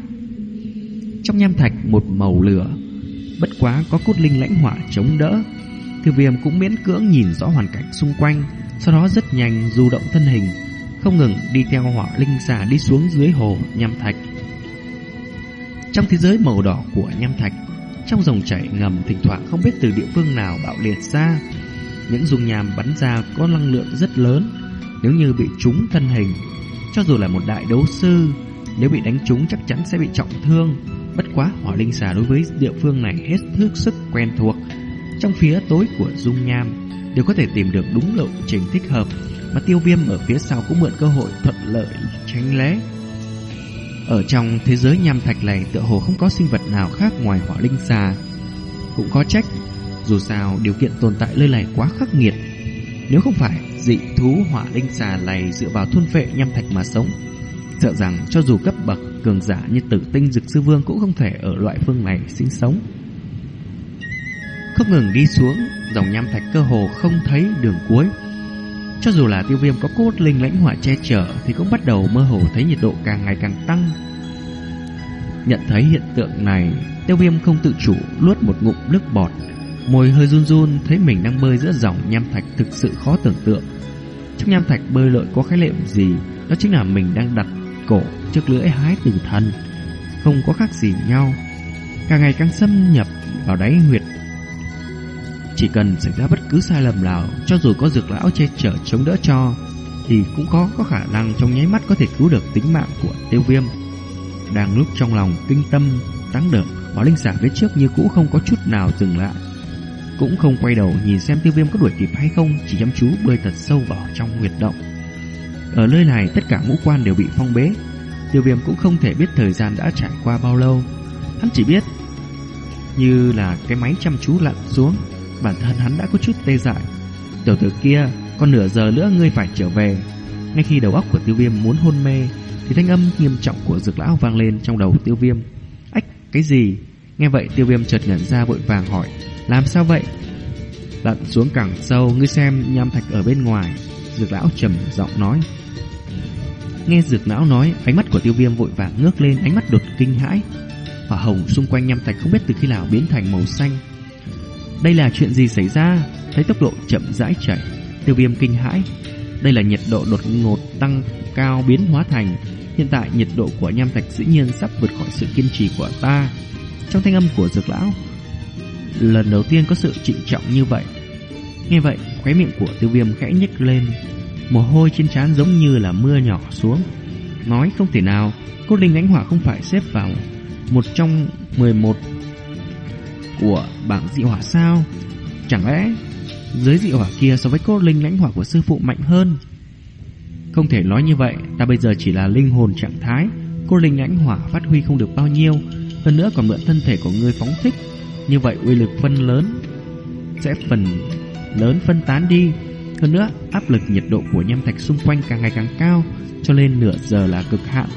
Trong nham thạch một màu lửa, bất quá có cốt linh lãnh hỏa chống đỡ. Thư viêm cũng miễn cưỡng nhìn rõ hoàn cảnh xung quanh, sau đó rất nhanh du động thân hình, không ngừng đi theo hỏa linh xà đi xuống dưới hồ nham thạch. Trong thế giới màu đỏ của nham thạch, trong dòng chảy ngầm thỉnh thoảng không biết từ địa phương nào bạo liệt ra. Những dung nham bắn ra có năng lượng rất lớn, nếu như bị trúng thân hình, cho dù là một đại đấu sư, nếu bị đánh trúng chắc chắn sẽ bị trọng thương. Bất quá hỏa linh xà đối với địa phương này hết thức sức quen thuộc. Trong phía tối của dung nham đều có thể tìm được đúng lộ trình thích hợp, mà tiêu viêm ở phía sau cũng mượn cơ hội thuận lợi tránh lé. Ở trong thế giới nham thạch này tựa hồ không có sinh vật nào khác ngoài hỏa linh xà. Cũng có trách, dù sao điều kiện tồn tại nơi này quá khắc nghiệt. Nếu không phải dị thú hỏa linh xà này dựa vào thôn phệ nhâm thạch mà sống, sợ rằng cho dù cấp bậc cường giả như tử tinh dực sư vương cũng không thể ở loại phương này sinh sống. Không ngừng đi xuống, dòng nham thạch cơ hồ không thấy đường cuối. Cho dù là tiêu viêm có cốt linh lãnh hỏa che chở thì cũng bắt đầu mơ hồ thấy nhiệt độ càng ngày càng tăng. Nhận thấy hiện tượng này, tiêu viêm không tự chủ luốt một ngụm nước bọt. Môi hơi run run thấy mình đang bơi giữa dòng nham thạch thực sự khó tưởng tượng. Trong nham thạch bơi lội có khái niệm gì, đó chính là mình đang đặt cổ trước lưỡi hái tử thần. Không có khác gì nhau. Càng ngày càng xâm nhập vào đáy huyệt chỉ cần xảy ra bất cứ sai lầm nào, cho dù có dược lão che chở chống đỡ cho, thì cũng có có khả năng trong nháy mắt có thể cứu được tính mạng của tiêu viêm. Đang lúc trong lòng kinh tâm, tăng đợt, Bảo Linh xả phía trước như cũ không có chút nào dừng lại. Cũng không quay đầu nhìn xem tiêu viêm có đuổi kịp hay không, chỉ chăm chú bơi thật sâu vào trong huyệt động. Ở nơi này tất cả ngũ quan đều bị phong bế, tiêu viêm cũng không thể biết thời gian đã trải qua bao lâu. Hắn chỉ biết như là cái máy chăm chú lặn xuống bản thân hắn đã có chút tê dại. Tiểu tử kia, còn nửa giờ nữa ngươi phải trở về. Ngay khi đầu óc của tiêu viêm muốn hôn mê, thì thanh âm nghiêm trọng của dược lão vang lên trong đầu tiêu viêm. Ách, cái gì? Nghe vậy tiêu viêm chợt nhận ra vội vàng hỏi, làm sao vậy? Lặn xuống cẳng sâu, ngươi xem nham thạch ở bên ngoài. Dược lão trầm giọng nói. Nghe dược lão nói, ánh mắt của tiêu viêm vội vàng ngước lên, ánh mắt đột kinh hãi. Hỏa hồng xung quanh nham thạch không biết từ khi nào biến thành màu xanh. Đây là chuyện gì xảy ra? Thấy tốc độ chậm rãi chảy, tiêu viêm kinh hãi. Đây là nhiệt độ đột ngột tăng cao biến hóa thành. Hiện tại nhiệt độ của nham thạch dĩ nhiên sắp vượt khỏi sự kiên trì của ta. Trong thanh âm của dược lão, lần đầu tiên có sự trịnh trọng như vậy. Nghe vậy, khóe miệng của tiêu viêm khẽ nhếch lên, mồ hôi trên trán giống như là mưa nhỏ xuống. Nói không thể nào, cốt linh ánh hỏa không phải xếp vào một trong 11 của bảng dị hỏa sao? Chẳng lẽ dưới dị hỏa kia so với cốt linh lãnh hỏa của sư phụ mạnh hơn? Không thể nói như vậy, ta bây giờ chỉ là linh hồn trạng thái, cốt linh lãnh hỏa phát huy không được bao nhiêu, hơn nữa còn mượn thân thể của ngươi phóng thích, như vậy uy lực phân lớn sẽ phần lớn phân tán đi. Hơn nữa, áp lực nhiệt độ của nham thạch xung quanh càng ngày càng cao, cho nên nửa giờ là cực hạn.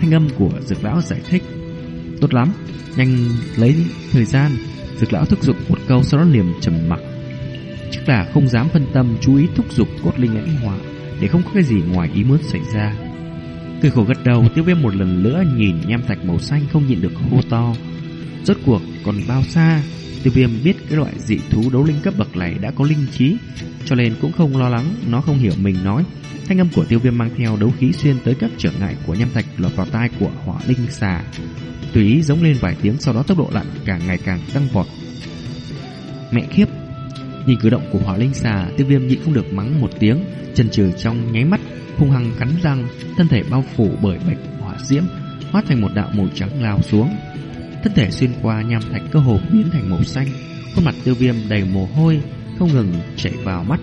Thanh âm của dược lão giải thích. Tốt lắm, nhanh lấy thời gian. Dược lão thúc giục một câu sau đó liềm trầm mặc. Chắc là không dám phân tâm chú ý thúc giục cốt linh lãnh hỏa để không có cái gì ngoài ý muốn xảy ra. Cười khổ gật đầu, tiêu viêm một lần nữa nhìn nham thạch màu xanh không nhịn được hô to. Rốt cuộc còn bao xa? Tiêu viêm biết cái loại dị thú đấu linh cấp bậc này đã có linh trí, Cho nên cũng không lo lắng, Nó không hiểu mình nói. Thanh âm của tiêu viêm mang theo đấu khí xuyên tới các trở ngại của nhâm thạch lọt vào tai của hỏa linh xà. Tùy ý giống lên vài tiếng Sau đó tốc độ lặn càng ngày càng tăng vọt. Mẹ khiếp! Nhìn cử động của hỏa linh xà, Tiêu viêm nhịn không được mắng một tiếng Chân trừ trong nháy mắt, hung hăng cắn răng, Thân thể bao phủ bởi bạch hỏa diễm, Hóa thành một đạo màu trắng lao xuống. Thân thể xuyên qua nham thạch cơ hồ biến thành màu xanh, Khuôn mặt tiêu viêm đầy mồ hôi, Không ngừng chảy vào mắt.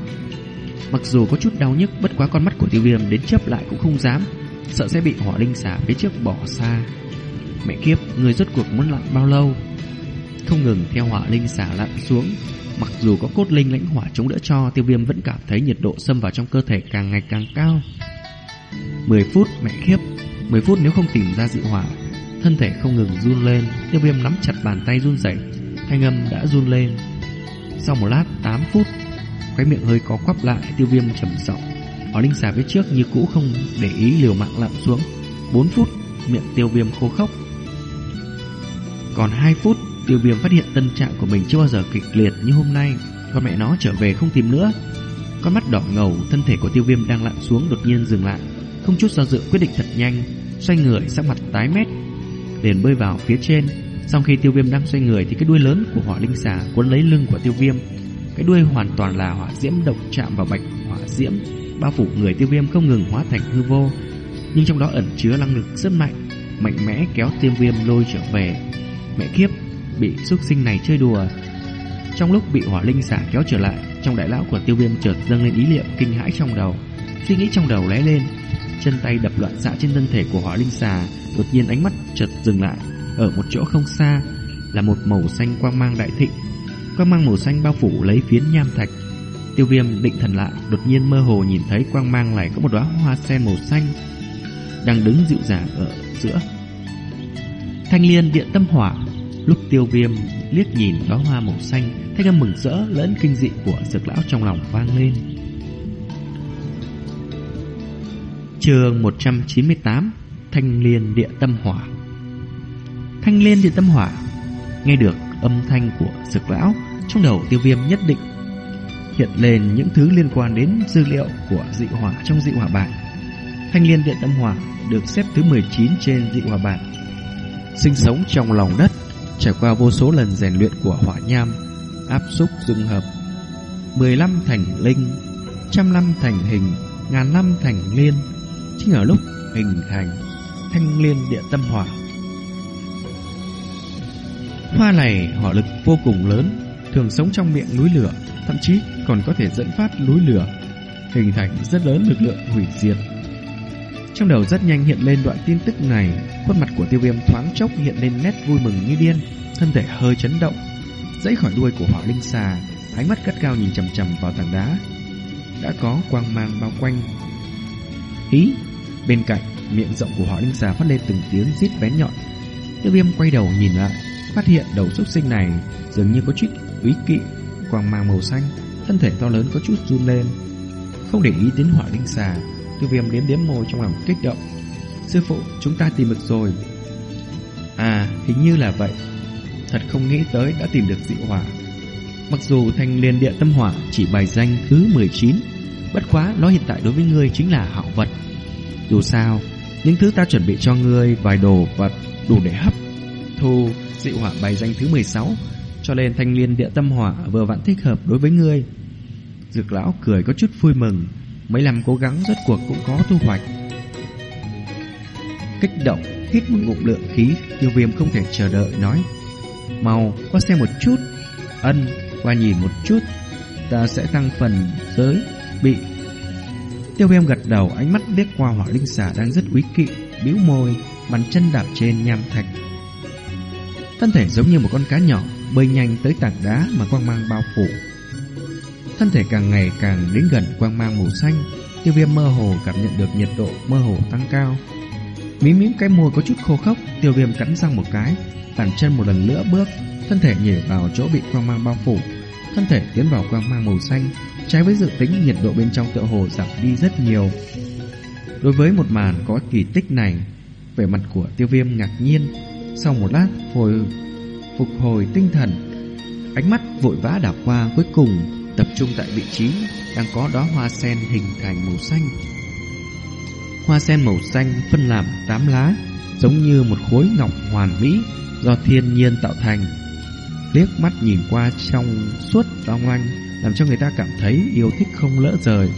Mặc dù có chút đau nhức, Bất quá con mắt của tiêu viêm đến chớp lại cũng không dám, Sợ sẽ bị hỏa linh xả phía trước bỏ xa. Mẹ kiếp, Người rốt cuộc muốn lặn bao lâu? Không ngừng theo hỏa linh xả lặn xuống. Mặc dù có cốt linh lãnh hỏa chống đỡ cho, Tiêu viêm vẫn cảm thấy nhiệt độ xâm vào trong cơ thể càng ngày càng cao. 10 phút, mẹ kiếp. 10 phút nếu không tìm ra dị hỏa Thân thể không ngừng run lên, Tiêu viêm nắm chặt bàn tay run rẩy, Thanh âm đã run lên. Sau một lát 8 phút Cái miệng hơi có quắp lại, Tiêu viêm trầm giọng. Ở linh xà phía trước như cũ không để ý liều mạng lặn xuống. 4 phút, Miệng tiêu viêm khô khốc. Còn 2 phút, Tiêu viêm phát hiện tâm trạng của mình chưa bao giờ kịch liệt như hôm nay. Con mẹ nó trở về không tìm nữa. Con mắt đỏ ngầu, Thân thể của tiêu viêm đang lặn xuống đột nhiên dừng lại. Không chút do dự quyết định thật nhanh, Xoay người sắc mặt tái mét liền bơi vào phía trên. Sau khi tiêu viêm đang xoay người thì cái đuôi lớn của hỏa linh xà cuốn lấy lưng của tiêu viêm. Cái đuôi hoàn toàn là hỏa diễm độc chạm vào bạch hỏa diễm, bao phủ người tiêu viêm không ngừng hóa thành hư vô. Nhưng trong đó ẩn chứa năng lực rất mạnh, mạnh mẽ kéo tiêu viêm lôi trở về. Mẹ kiếp, bị xuất sinh này chơi đùa. Trong lúc bị hỏa linh xà kéo trở lại, trong đại lão của tiêu viêm chợt dâng lên ý niệm kinh hãi trong đầu. Suy nghĩ trong đầu lóe lên, chân tay đập loạn xạ trên thân thể của hỏa linh xà, Đột nhiên ánh mắt chợt dừng lại. Ở một chỗ không xa, Là một màu xanh quang mang đại thịnh. Quang mang màu xanh bao phủ lấy phiến nham thạch. Tiêu viêm định thần lại, Đột nhiên mơ hồ nhìn thấy quang mang này Có một đóa hoa sen màu xanh Đang đứng dịu dàng ở giữa. Thanh liên điện tâm hỏa, Lúc tiêu viêm liếc nhìn đóa hoa màu xanh, Thanh âm mừng rỡ lẫn kinh dị của dược lão trong lòng vang lên. Trường 198 Thanh Liên Địa Tâm Hỏa. Thanh Liên Địa Tâm Hỏa, Nghe được âm thanh của sực lão, Trong đầu tiêu viêm nhất định, Hiện lên những thứ liên quan đến dữ liệu của dị hỏa trong dị hỏa bản. Thanh Liên Địa Tâm Hỏa được xếp thứ 19 trên dị hỏa bản, Sinh sống trong lòng đất, Trải qua vô số lần rèn luyện của hỏa nham, Áp xúc dung hợp. 15 thành linh, Trăm năm thành hình, Ngàn năm thành liên Chính ở lúc hình thành thanh liên địa tâm hỏa. Hoa này hỏa lực vô cùng lớn, thường sống trong miệng núi lửa, thậm chí còn có thể dẫn phát núi lửa, hình thành rất lớn lực lượng hủy diệt. Trong đầu rất nhanh hiện lên đoạn tin tức này, khuôn mặt của tiêu viêm thoáng chốc hiện lên nét vui mừng như điên, thân thể hơi chấn động, dãy khỏi đuôi của hỏa linh xà, ánh mắt cất cao nhìn chầm chầm vào tảng đá. Đã có quang mang bao quanh. Ý, bên cạnh, miệng rộng của hỏa linh xà phát lên từng tiếng rít bén nhọn. Tiêu viêm quay đầu nhìn lại, phát hiện đầu xúc sinh này dường như có chút úy kỵ, quang mang màu xanh, thân thể to lớn có chút run lên. Không để ý đến hỏa linh xà, tiêu viêm liếm liếm môi trong lòng kích động. Sư phụ, chúng ta tìm được rồi. À, hình như là vậy. Thật không nghĩ tới đã tìm được dị hỏa. Mặc dù thanh liên địa tâm hỏa chỉ bài danh thứ 19, bất quá nó hiện tại đối với ngươi chính là hảo vật. Dù sao, những thứ ta chuẩn bị cho ngươi vài đồ vật đủ để hấp thu dị hỏa bài danh thứ 16, cho nên thanh liên địa tâm hỏa vừa vặn thích hợp đối với ngươi. Dược lão cười có chút vui mừng, mấy năm cố gắng rốt cuộc cũng có thu hoạch. Kích động, hít một ngụm lượng khí, tiêu viêm không thể chờ đợi nói. Mau, qua xem một chút. Ân, qua nhìn một chút, ta sẽ tăng phần giới bị. Tiêu viêm gật đầu, ánh mắt liếc qua hỏa linh xà đang rất quý kỵ, bĩu môi, bàn chân đạp trên nham thạch. Thân thể giống như một con cá nhỏ, bơi nhanh tới tảng đá mà quang mang bao phủ. Thân thể càng ngày càng đến gần quang mang màu xanh, tiêu viêm mơ hồ cảm nhận được nhiệt độ mơ hồ tăng cao. Mím mím cái môi có chút khô khốc, tiêu viêm cắn răng một cái, bàn chân một lần nữa bước, thân thể nhảy vào chỗ bị quang mang bao phủ, thân thể tiến vào quang mang màu xanh, trái với dự tính nhiệt độ bên trong tựa hồ giảm đi rất nhiều. Đối với một màn có kỳ tích này, vẻ mặt của tiêu viêm ngạc nhiên, sau một lát hồi phục hồi tinh thần, ánh mắt vội vã đảo qua cuối cùng tập trung tại vị trí đang có đóa hoa sen hình thành màu xanh. Hoa sen màu xanh phân làm tám lá, giống như một khối ngọc hoàn mỹ do thiên nhiên tạo thành. Liếc mắt nhìn qua trong suốt long lanh, làm cho người ta cảm thấy yêu thích không lỡ rời.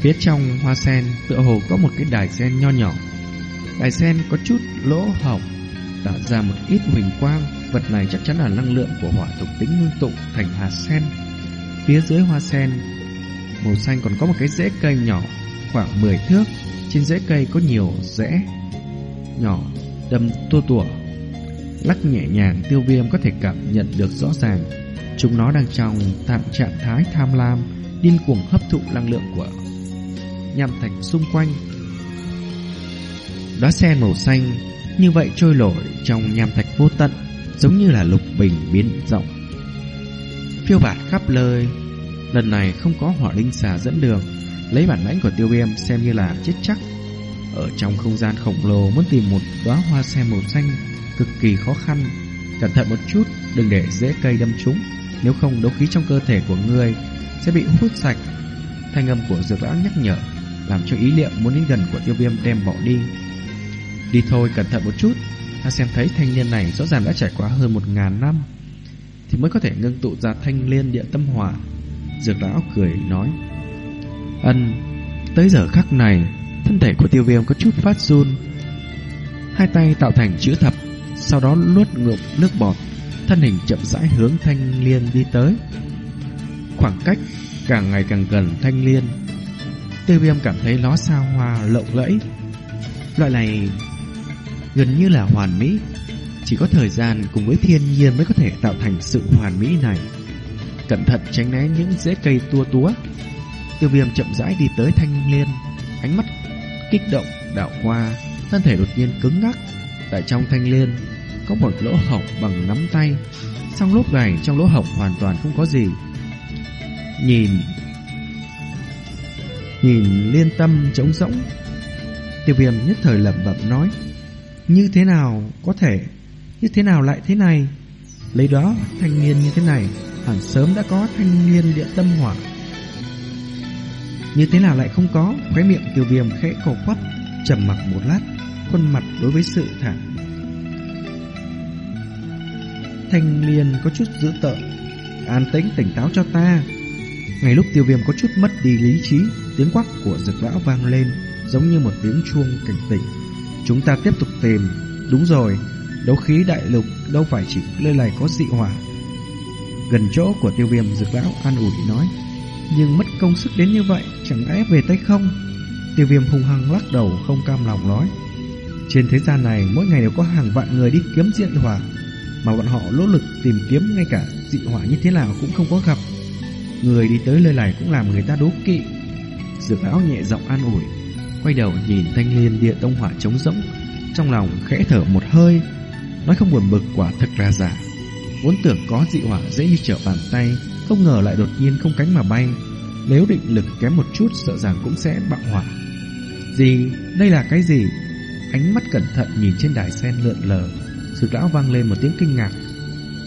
Phía trong hoa sen tựa hồ có một cái đài sen nho nhỏ. Đài sen có chút lỗ hổng, tạo ra một ít huỳnh quang. Vật này chắc chắn là năng lượng của hỏa thuộc tính ngưng tụ thành hạt sen. Phía dưới hoa sen màu xanh còn có một cái rễ cây nhỏ khoảng 10 thước. Trên rễ cây có nhiều rễ nhỏ đâm tua tủa. Lắc nhẹ nhàng tiêu viêm có thể cảm nhận được rõ ràng. Chúng nó đang trong tạm trạng thái tham lam, điên cuồng hấp thụ năng lượng của nham thạch xung quanh. Đóa sen màu xanh như vậy trôi nổi trong nham thạch vô tận, giống như là lục bình biến rộng. Phiêu bạt khắp nơi, lần này không có hỏa linh xà dẫn đường, lấy bản lãnh của tiêu viêm xem như là chết chắc. Ở trong không gian khổng lồ muốn tìm một đóa hoa sen màu xanh cực kỳ khó khăn. Cẩn thận một chút, đừng để rễ cây đâm trúng, nếu không đấu khí trong cơ thể của ngươi sẽ bị hút sạch. Thanh âm của dược lão nhắc nhở, làm cho ý niệm muốn đến gần của tiêu viêm đem bỏ đi. Đi thôi, cẩn thận một chút, ta xem thấy thanh niên này rõ ràng đã trải qua hơn một ngàn năm, thì mới có thể ngưng tụ ra thanh liên địa tâm hỏa. Dược lão cười nói, ân, tới giờ khắc này, thân thể của tiêu viêm có chút phát run, hai tay tạo thành chữ thập, sau đó nuốt ngụm nước bọt, thân hình chậm rãi hướng thanh liên đi tới. Khoảng cách càng ngày càng gần thanh liên, tiêu viêm cảm thấy nó xa hoa lộng lẫy. Loại này gần như là hoàn mỹ, chỉ có thời gian cùng với thiên nhiên mới có thể tạo thành sự hoàn mỹ này. Cẩn thận tránh né những rễ cây tua túa. Tiêu viêm chậm rãi đi tới thanh liên, ánh mắt kích động đảo qua, thân thể đột nhiên cứng ngắc. Tại trong thanh liên có một lỗ hổng bằng nắm tay, xong lúc này trong lỗ hổng hoàn toàn không có gì. Nhìn Nhìn liên tâm trống rỗng Tiêu viêm nhất thời lẩm bẩm nói Như thế nào có thể Như thế nào lại thế này? Lấy đó thanh niên như thế này Hẳn sớm đã có thanh niên địa tâm hỏa. Như thế nào lại không có? Khóe miệng tiêu viêm khẽ cổ quắp trầm mặc một lát Khuôn mặt đối với sự thản Thanh liên có chút dữ tợn An tĩnh tỉnh táo cho ta ngay lúc tiêu viêm có chút mất đi lý trí, tiếng quắc của dược lão vang lên, giống như một tiếng chuông cảnh tỉnh. Chúng ta tiếp tục tìm. Đúng rồi, đấu khí đại lục đâu phải chỉ nơi này có dị hỏa. Gần chỗ của tiêu viêm dược lão an ủi nói, nhưng mất công sức đến như vậy, chẳng lẽ về tay không? Tiêu viêm hung hăng lắc đầu không cam lòng nói. Trên thế gian này mỗi ngày đều có hàng vạn người đi kiếm diện hỏa mà bọn họ nỗ lực tìm kiếm ngay cả dị hỏa như thế nào cũng không có gặp. Người đi tới nơi này cũng làm người ta đố kỵ. Dược lão nhẹ giọng an ủi, quay đầu nhìn thanh liên địa tông hỏa trống rỗng, trong lòng khẽ thở một hơi, nói không buồn bực quả thật là giả. Vốn tưởng có dị hỏa dễ như trở bàn tay, không ngờ lại đột nhiên không cánh mà bay. Nếu định lực kém một chút sợ rằng cũng sẽ bạo hỏa. Gì? Đây là cái gì? Ánh mắt cẩn thận nhìn trên đài sen lượn lờ, Dược lão vang lên một tiếng kinh ngạc.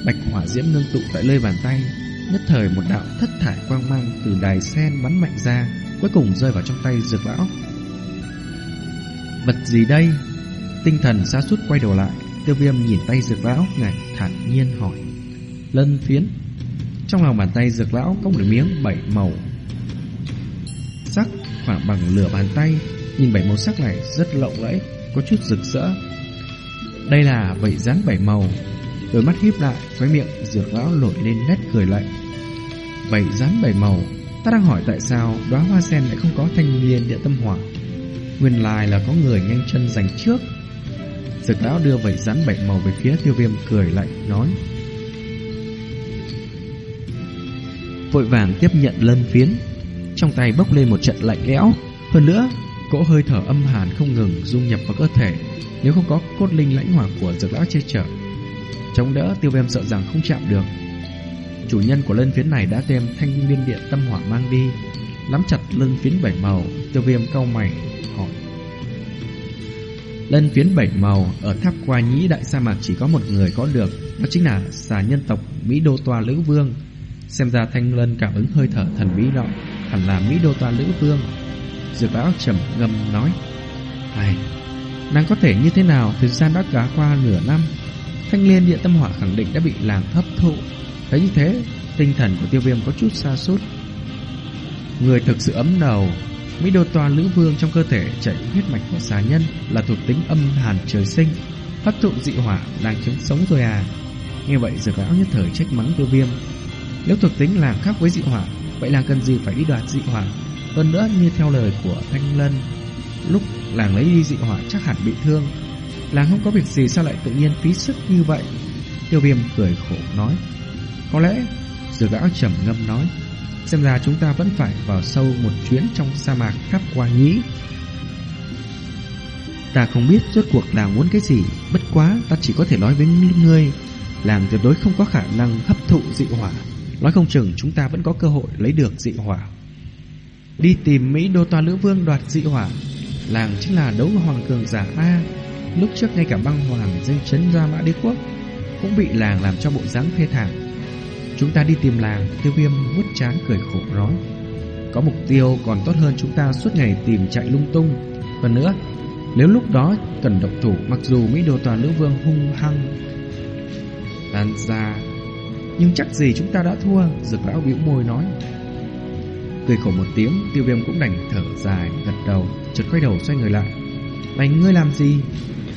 Bạch hỏa diễm nương tụ tại nơi bàn tay, nhất thời một đạo thất thải quang mang từ đài sen bắn mạnh ra, cuối cùng rơi vào trong tay dược lão. Vật gì đây? Tinh thần xa sút quay đầu lại, tiêu viêm nhìn tay dược lão, ngạc thản nhiên hỏi. Lân phiến. Trong lòng bàn tay dược lão có một miếng bảy màu sắc khoảng bằng lửa bàn tay, nhìn bảy màu sắc này rất lộng lẫy, có chút rực rỡ. Đây là vảy rắn bảy màu. Đôi mắt híp lại Khói miệng dược lão nổi lên nét cười lạnh. Vảy rắn bảy màu, Ta đang hỏi tại sao đóa hoa sen lại không có thanh niên địa tâm hỏa? Nguyên lai là có người nhanh chân giành trước. Dược lão đưa vảy rắn bảy màu về phía tiêu viêm cười lạnh, nói, Vội vàng tiếp nhận lân phiến. Trong tay bốc lên một trận lạnh lẽo. Hơn nữa Cỗ hơi thở âm hàn không ngừng dung nhập vào cơ thể, nếu không có cốt linh lãnh hỏa của dược lão che chở. Chống đỡ tiêu viêm sợ rằng không chạm được. Chủ nhân của lân phiến này đã đem thanh liên điện tâm hỏa mang đi, Nắm chặt lân phiến bảy màu, Tiêu viêm cau mày, hỏi. Lân phiến bảy màu Ở tháp qua nhĩ đại sa mạc chỉ có một người có được, Đó chính là xà nhân tộc Mỹ Đô Toa Lữ Vương. Xem ra thanh lân cảm ứng hơi thở thần bí nọ Hẳn là Mỹ Đô Toa Lữ Vương. Diệp lão trầm ngâm nói, Ai, Nàng có thể như thế nào? Thời gian đã cả qua nửa năm. Thanh liên địa tâm hỏa khẳng định đã bị làng hấp thụ. Thấy như thế, Tinh thần của tiêu viêm có chút xa sút. Người thực sự ấm đầu, Mỹ đô toàn lữ vương trong cơ thể chảy huyết mạch của xà nhân Là thuộc tính âm hàn trời sinh, Hấp thụ dị hỏa đang chứng sống rồi à. Như vậy Diệp lão nhất thời trách mắng tiêu viêm. Nếu thuộc tính làng khác với dị hỏa, Vậy làng cần gì phải đi đoạt dị hỏa? Hơn nữa, như theo lời của Thanh Lân, Lúc làng lấy đi dị hỏa chắc hẳn bị thương. Làng không có việc gì sao lại tự nhiên phí sức như vậy? Tiêu viêm cười khổ nói, Có lẽ Dược lão trầm ngâm nói, Xem ra chúng ta vẫn phải vào sâu một chuyến trong sa mạc khắp qua nhĩ. Ta không biết rốt cuộc làng muốn cái gì, Bất quá ta chỉ có thể nói với ngươi, Làng tuyệt đối không có khả năng hấp thụ dị hỏa. Nói không chừng chúng ta vẫn có cơ hội lấy được dị hỏa. Đi tìm Mỹ Đô Toa Lữ Vương đoạt dị hỏa. Làng chính là đấu hoàng cường giả A. Lúc trước ngay cả băng hoàng dây chấn ra mã đế quốc Cũng bị làng làm cho bộ dáng thê thảm. Chúng ta đi tìm làng, Tiêu viêm vuốt chán cười khổ nói. Có mục tiêu còn tốt hơn chúng ta suốt ngày tìm chạy lung tung. Hơn nữa, Nếu lúc đó cần động thủ, Mặc dù Mỹ đồ toàn nữ vương hung hăng, Tàn ra, Nhưng chắc gì chúng ta đã thua Dược lão biểu môi nói. Cười khổ một tiếng, Tiêu viêm cũng đành thở dài, Gật đầu, chợt quay đầu xoay người lại. Mày, ngươi làm gì?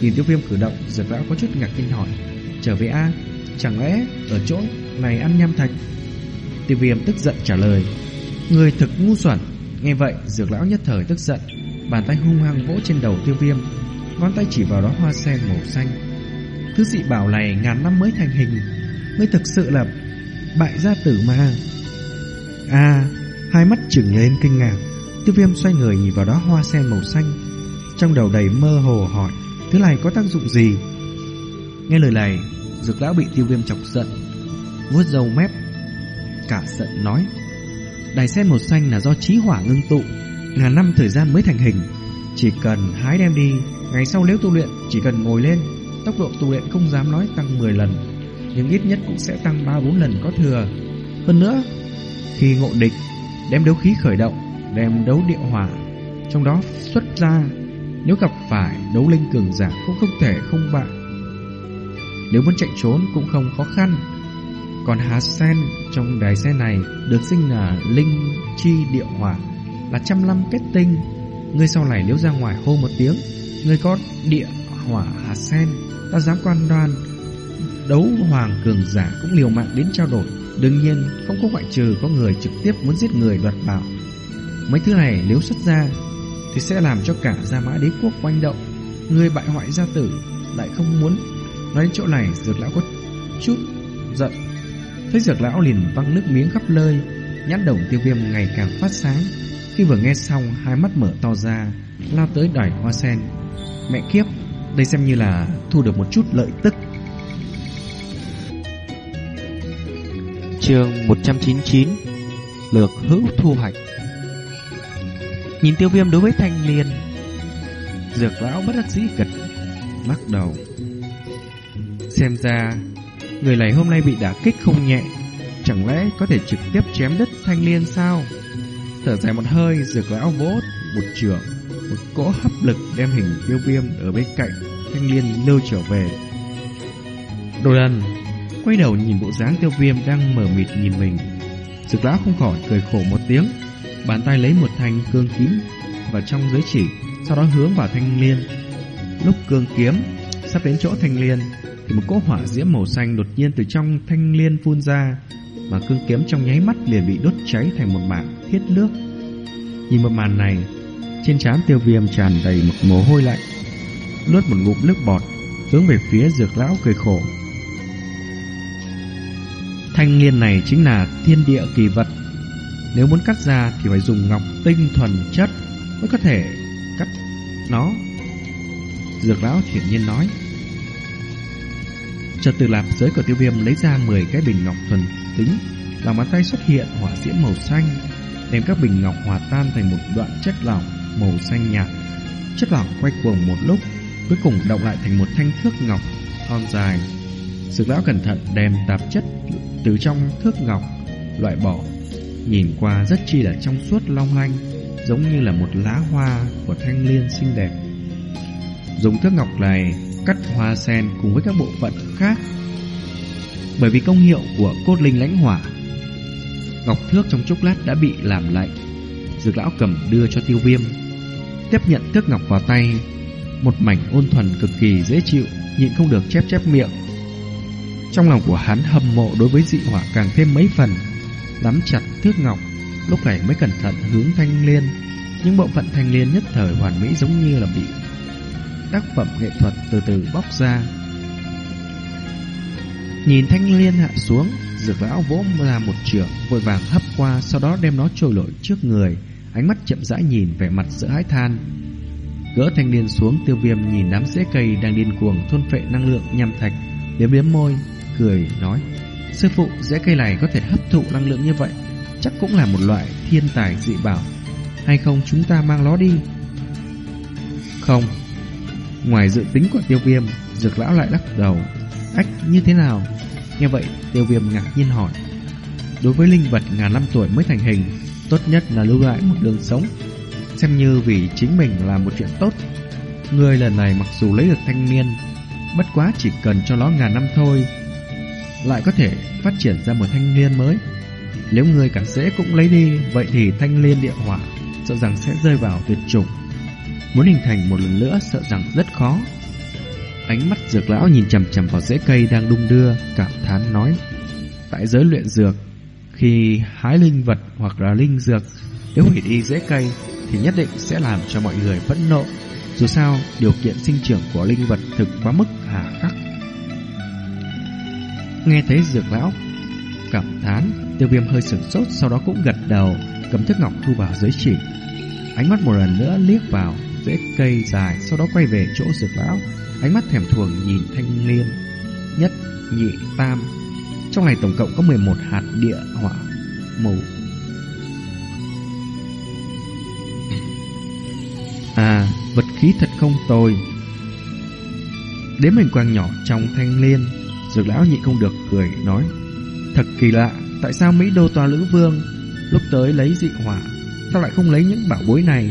Nhìn tiêu viêm cử động Dược lão có chút ngạc nhiên hỏi. Trở về A, Chẳng lẽ ở chỗ này ăn nham thạch? Tiêu viêm tức giận trả lời. Người thực ngu xuẩn. Nghe vậy, dược lão nhất thời tức giận. Bàn tay hung hăng vỗ trên đầu tiêu viêm, Ngón tay chỉ vào đó hoa sen màu xanh. Thứ dị bảo này ngàn năm mới thành hình, Ngươi thực sự là Bại gia tử mà. À Hai mắt trừng lên kinh ngạc, Tiêu viêm xoay người nhìn vào đó hoa sen màu xanh, Trong đầu đầy mơ hồ hỏi, Thứ này có tác dụng gì? Nghe lời này, Dược lão bị tiêu viêm chọc giận, vuốt dầu mép, Cả giận nói, Đài sen màu xanh là do trí hỏa ngưng tụ, Ngàn năm thời gian mới thành hình, Chỉ cần hái đem đi, Ngày sau nếu tu luyện, chỉ cần ngồi lên, Tốc độ tu luyện không dám nói tăng 10 lần, Nhưng ít nhất cũng sẽ tăng 3-4 lần có thừa. Hơn nữa, Khi ngộ địch Đem đấu khí khởi động, Đem đấu địa hỏa Trong đó xuất ra, Nếu gặp phải đấu linh cường giả Cũng không thể không bại. Nếu muốn chạy trốn cũng không khó khăn. Còn hạt sen Trong đài sen này Được sinh là linh chi địa hỏa Là trăm năm kết tinh. Ngươi sau này nếu ra ngoài hô một tiếng Ngươi có địa hỏa hạt sen Ta dám quan đoan, Đấu hoàng cường giả cũng liều mạng đến trao đổi. Đương nhiên không có ngoại trừ có người trực tiếp muốn giết người đoạt bảo Mấy thứ này nếu xuất ra Thì sẽ làm cho cả Gia Mã Đế Quốc quanh động Người bại hoại gia tử Lại không muốn Nói đến chỗ này Dược lão có chút giận. Thấy dược lão liền văng nước miếng khắp nơi, nhãn đồng tiêu viêm ngày càng phát sáng. Khi vừa nghe xong, hai mắt mở to ra, lao tới đòi hoa sen. Mẹ kiếp, đây xem như là thu được một chút lợi tức. Chương 199 Lược hữu thu hoạch. Nhìn tiêu viêm đối với thanh liên, Dược lão bất đắc dĩ gật Bắt đầu. Xem ra, Người này hôm nay bị đả kích không nhẹ, Chẳng lẽ có thể trực tiếp chém đứt thanh liên sao? Thở dài một hơi, Dược lão vỗ một trường, Một cỗ hấp lực đem hình tiêu viêm Ở bên cạnh thanh liên lưu trở về. Đồ đần Quay đầu nhìn bộ dáng tiêu viêm đang mở mịt nhìn mình. Dược lão không khỏi cười khổ một tiếng, Bàn tay lấy một thanh cương kiếm Vào trong giới chỉ, Sau đó hướng vào thanh liên Lúc cương kiếm Sắp đến chỗ thanh liên Thì một cỗ hỏa diễm màu xanh đột nhiên từ trong thanh liên phun ra, Mà cương kiếm trong nháy mắt liền bị đốt cháy thành một mảng thiết nước. Nhìn một màn này, Trên trán tiêu viêm tràn đầy một mồ hôi lạnh, Nuốt một ngụm nước bọt, Hướng về phía dược lão cười khổ. Thanh liên này chính là thiên địa kỳ vật. Nếu muốn cắt ra thì phải dùng ngọc tinh thuần chất mới có thể cắt nó. Dược lão thiện nhiên nói. Chợt từ lạp giới của tiêu viêm lấy ra 10 cái bình ngọc thuần tính, lòng bàn tay xuất hiện hỏa diễm màu xanh, đem các bình ngọc hòa tan thành một đoạn chất lỏng màu xanh nhạt. Chất lỏng quay cuồng một lúc, cuối cùng động lại thành một thanh thước ngọc thon dài. Dược lão cẩn thận đem tạp chất từ trong thước ngọc loại bỏ, nhìn qua rất chi là trong suốt long lanh, giống như là một lá hoa của thanh liên xinh đẹp. Dùng thước ngọc này cắt hoa sen cùng với các bộ phận khác. Bởi vì công hiệu của cốt linh lãnh hỏa, ngọc thước trong chốc lát đã bị làm lạnh. Dược lão cầm đưa cho tiêu viêm, tiếp nhận thước ngọc vào tay, một mảnh ôn thuần cực kỳ dễ chịu, nhịn không được chép chép miệng trong lòng của hắn hâm mộ đối với dị hỏa càng thêm mấy phần. Nắm chặt thước ngọc, Lúc này mới cẩn thận hướng thanh liên. Những bộ phận thanh liên nhất thời hoàn mỹ giống như là bị Tác phẩm nghệ thuật từ từ bóc ra. Nhìn thanh liên hạ xuống, Dược lão vỗ ra một trường, Vội vàng hấp qua, Sau đó đem nó trôi lội trước người. Ánh mắt chậm rãi nhìn vẻ mặt sợ hãi than. Gỡ thanh liên xuống, tiêu viêm nhìn đám rễ cây đang điên cuồng thôn phệ năng lượng nhằm thạch, Liếm liếm môi cười, nói, Sư phụ rễ cây này có thể hấp thụ năng lượng như vậy, Chắc cũng là một loại thiên tài dị bảo. Hay không chúng ta mang nó đi? Không. Ngoài dự tính của tiêu viêm, Dược lão lại lắc đầu Ách như thế nào? Nghe vậy, tiêu viêm ngạc nhiên hỏi, Đối với linh vật ngàn năm tuổi mới thành hình, Tốt nhất là lưu lại một đường sống, Xem như vì chính mình là một chuyện tốt. Người lần này mặc dù lấy được thanh niên, Bất quá chỉ cần cho nó ngàn năm thôi lại có thể phát triển ra một thanh liên mới. Nếu người cả dễ cũng lấy đi, vậy thì thanh liên địa hỏa sợ rằng sẽ rơi vào tuyệt chủng. Muốn hình thành một lần nữa sợ rằng rất khó. Ánh mắt dược lão nhìn chằm chằm vào rễ cây đang đung đưa, cảm thán nói. Tại giới luyện dược, khi hái linh vật hoặc là linh dược, nếu hủy đi rễ cây thì nhất định sẽ làm cho mọi người phẫn nộ. Dù sao, điều kiện sinh trưởng của linh vật thực quá mức hà khắc. Nghe thấy dược lão cảm thán, tiêu viêm hơi sửng sốt, sau đó cũng gật đầu, cầm thức ngọc thu vào dưới chỉ. Ánh mắt một lần nữa liếc vào rễ cây dài, sau đó quay về chỗ dược lão, ánh mắt thèm thuồng nhìn thanh liên. Nhất, nhị, tam. Trong này tổng cộng có 11 hạt địa hỏa màu. À, vật khí thật không tồi. Đếm hình quang nhỏ trong thanh liên Dược lão nhịn không được cười, nói, Thật kỳ lạ, Tại sao Mỹ đô tòa lữ vương Lúc tới lấy dị hỏa, Sao lại không lấy những bảo bối này?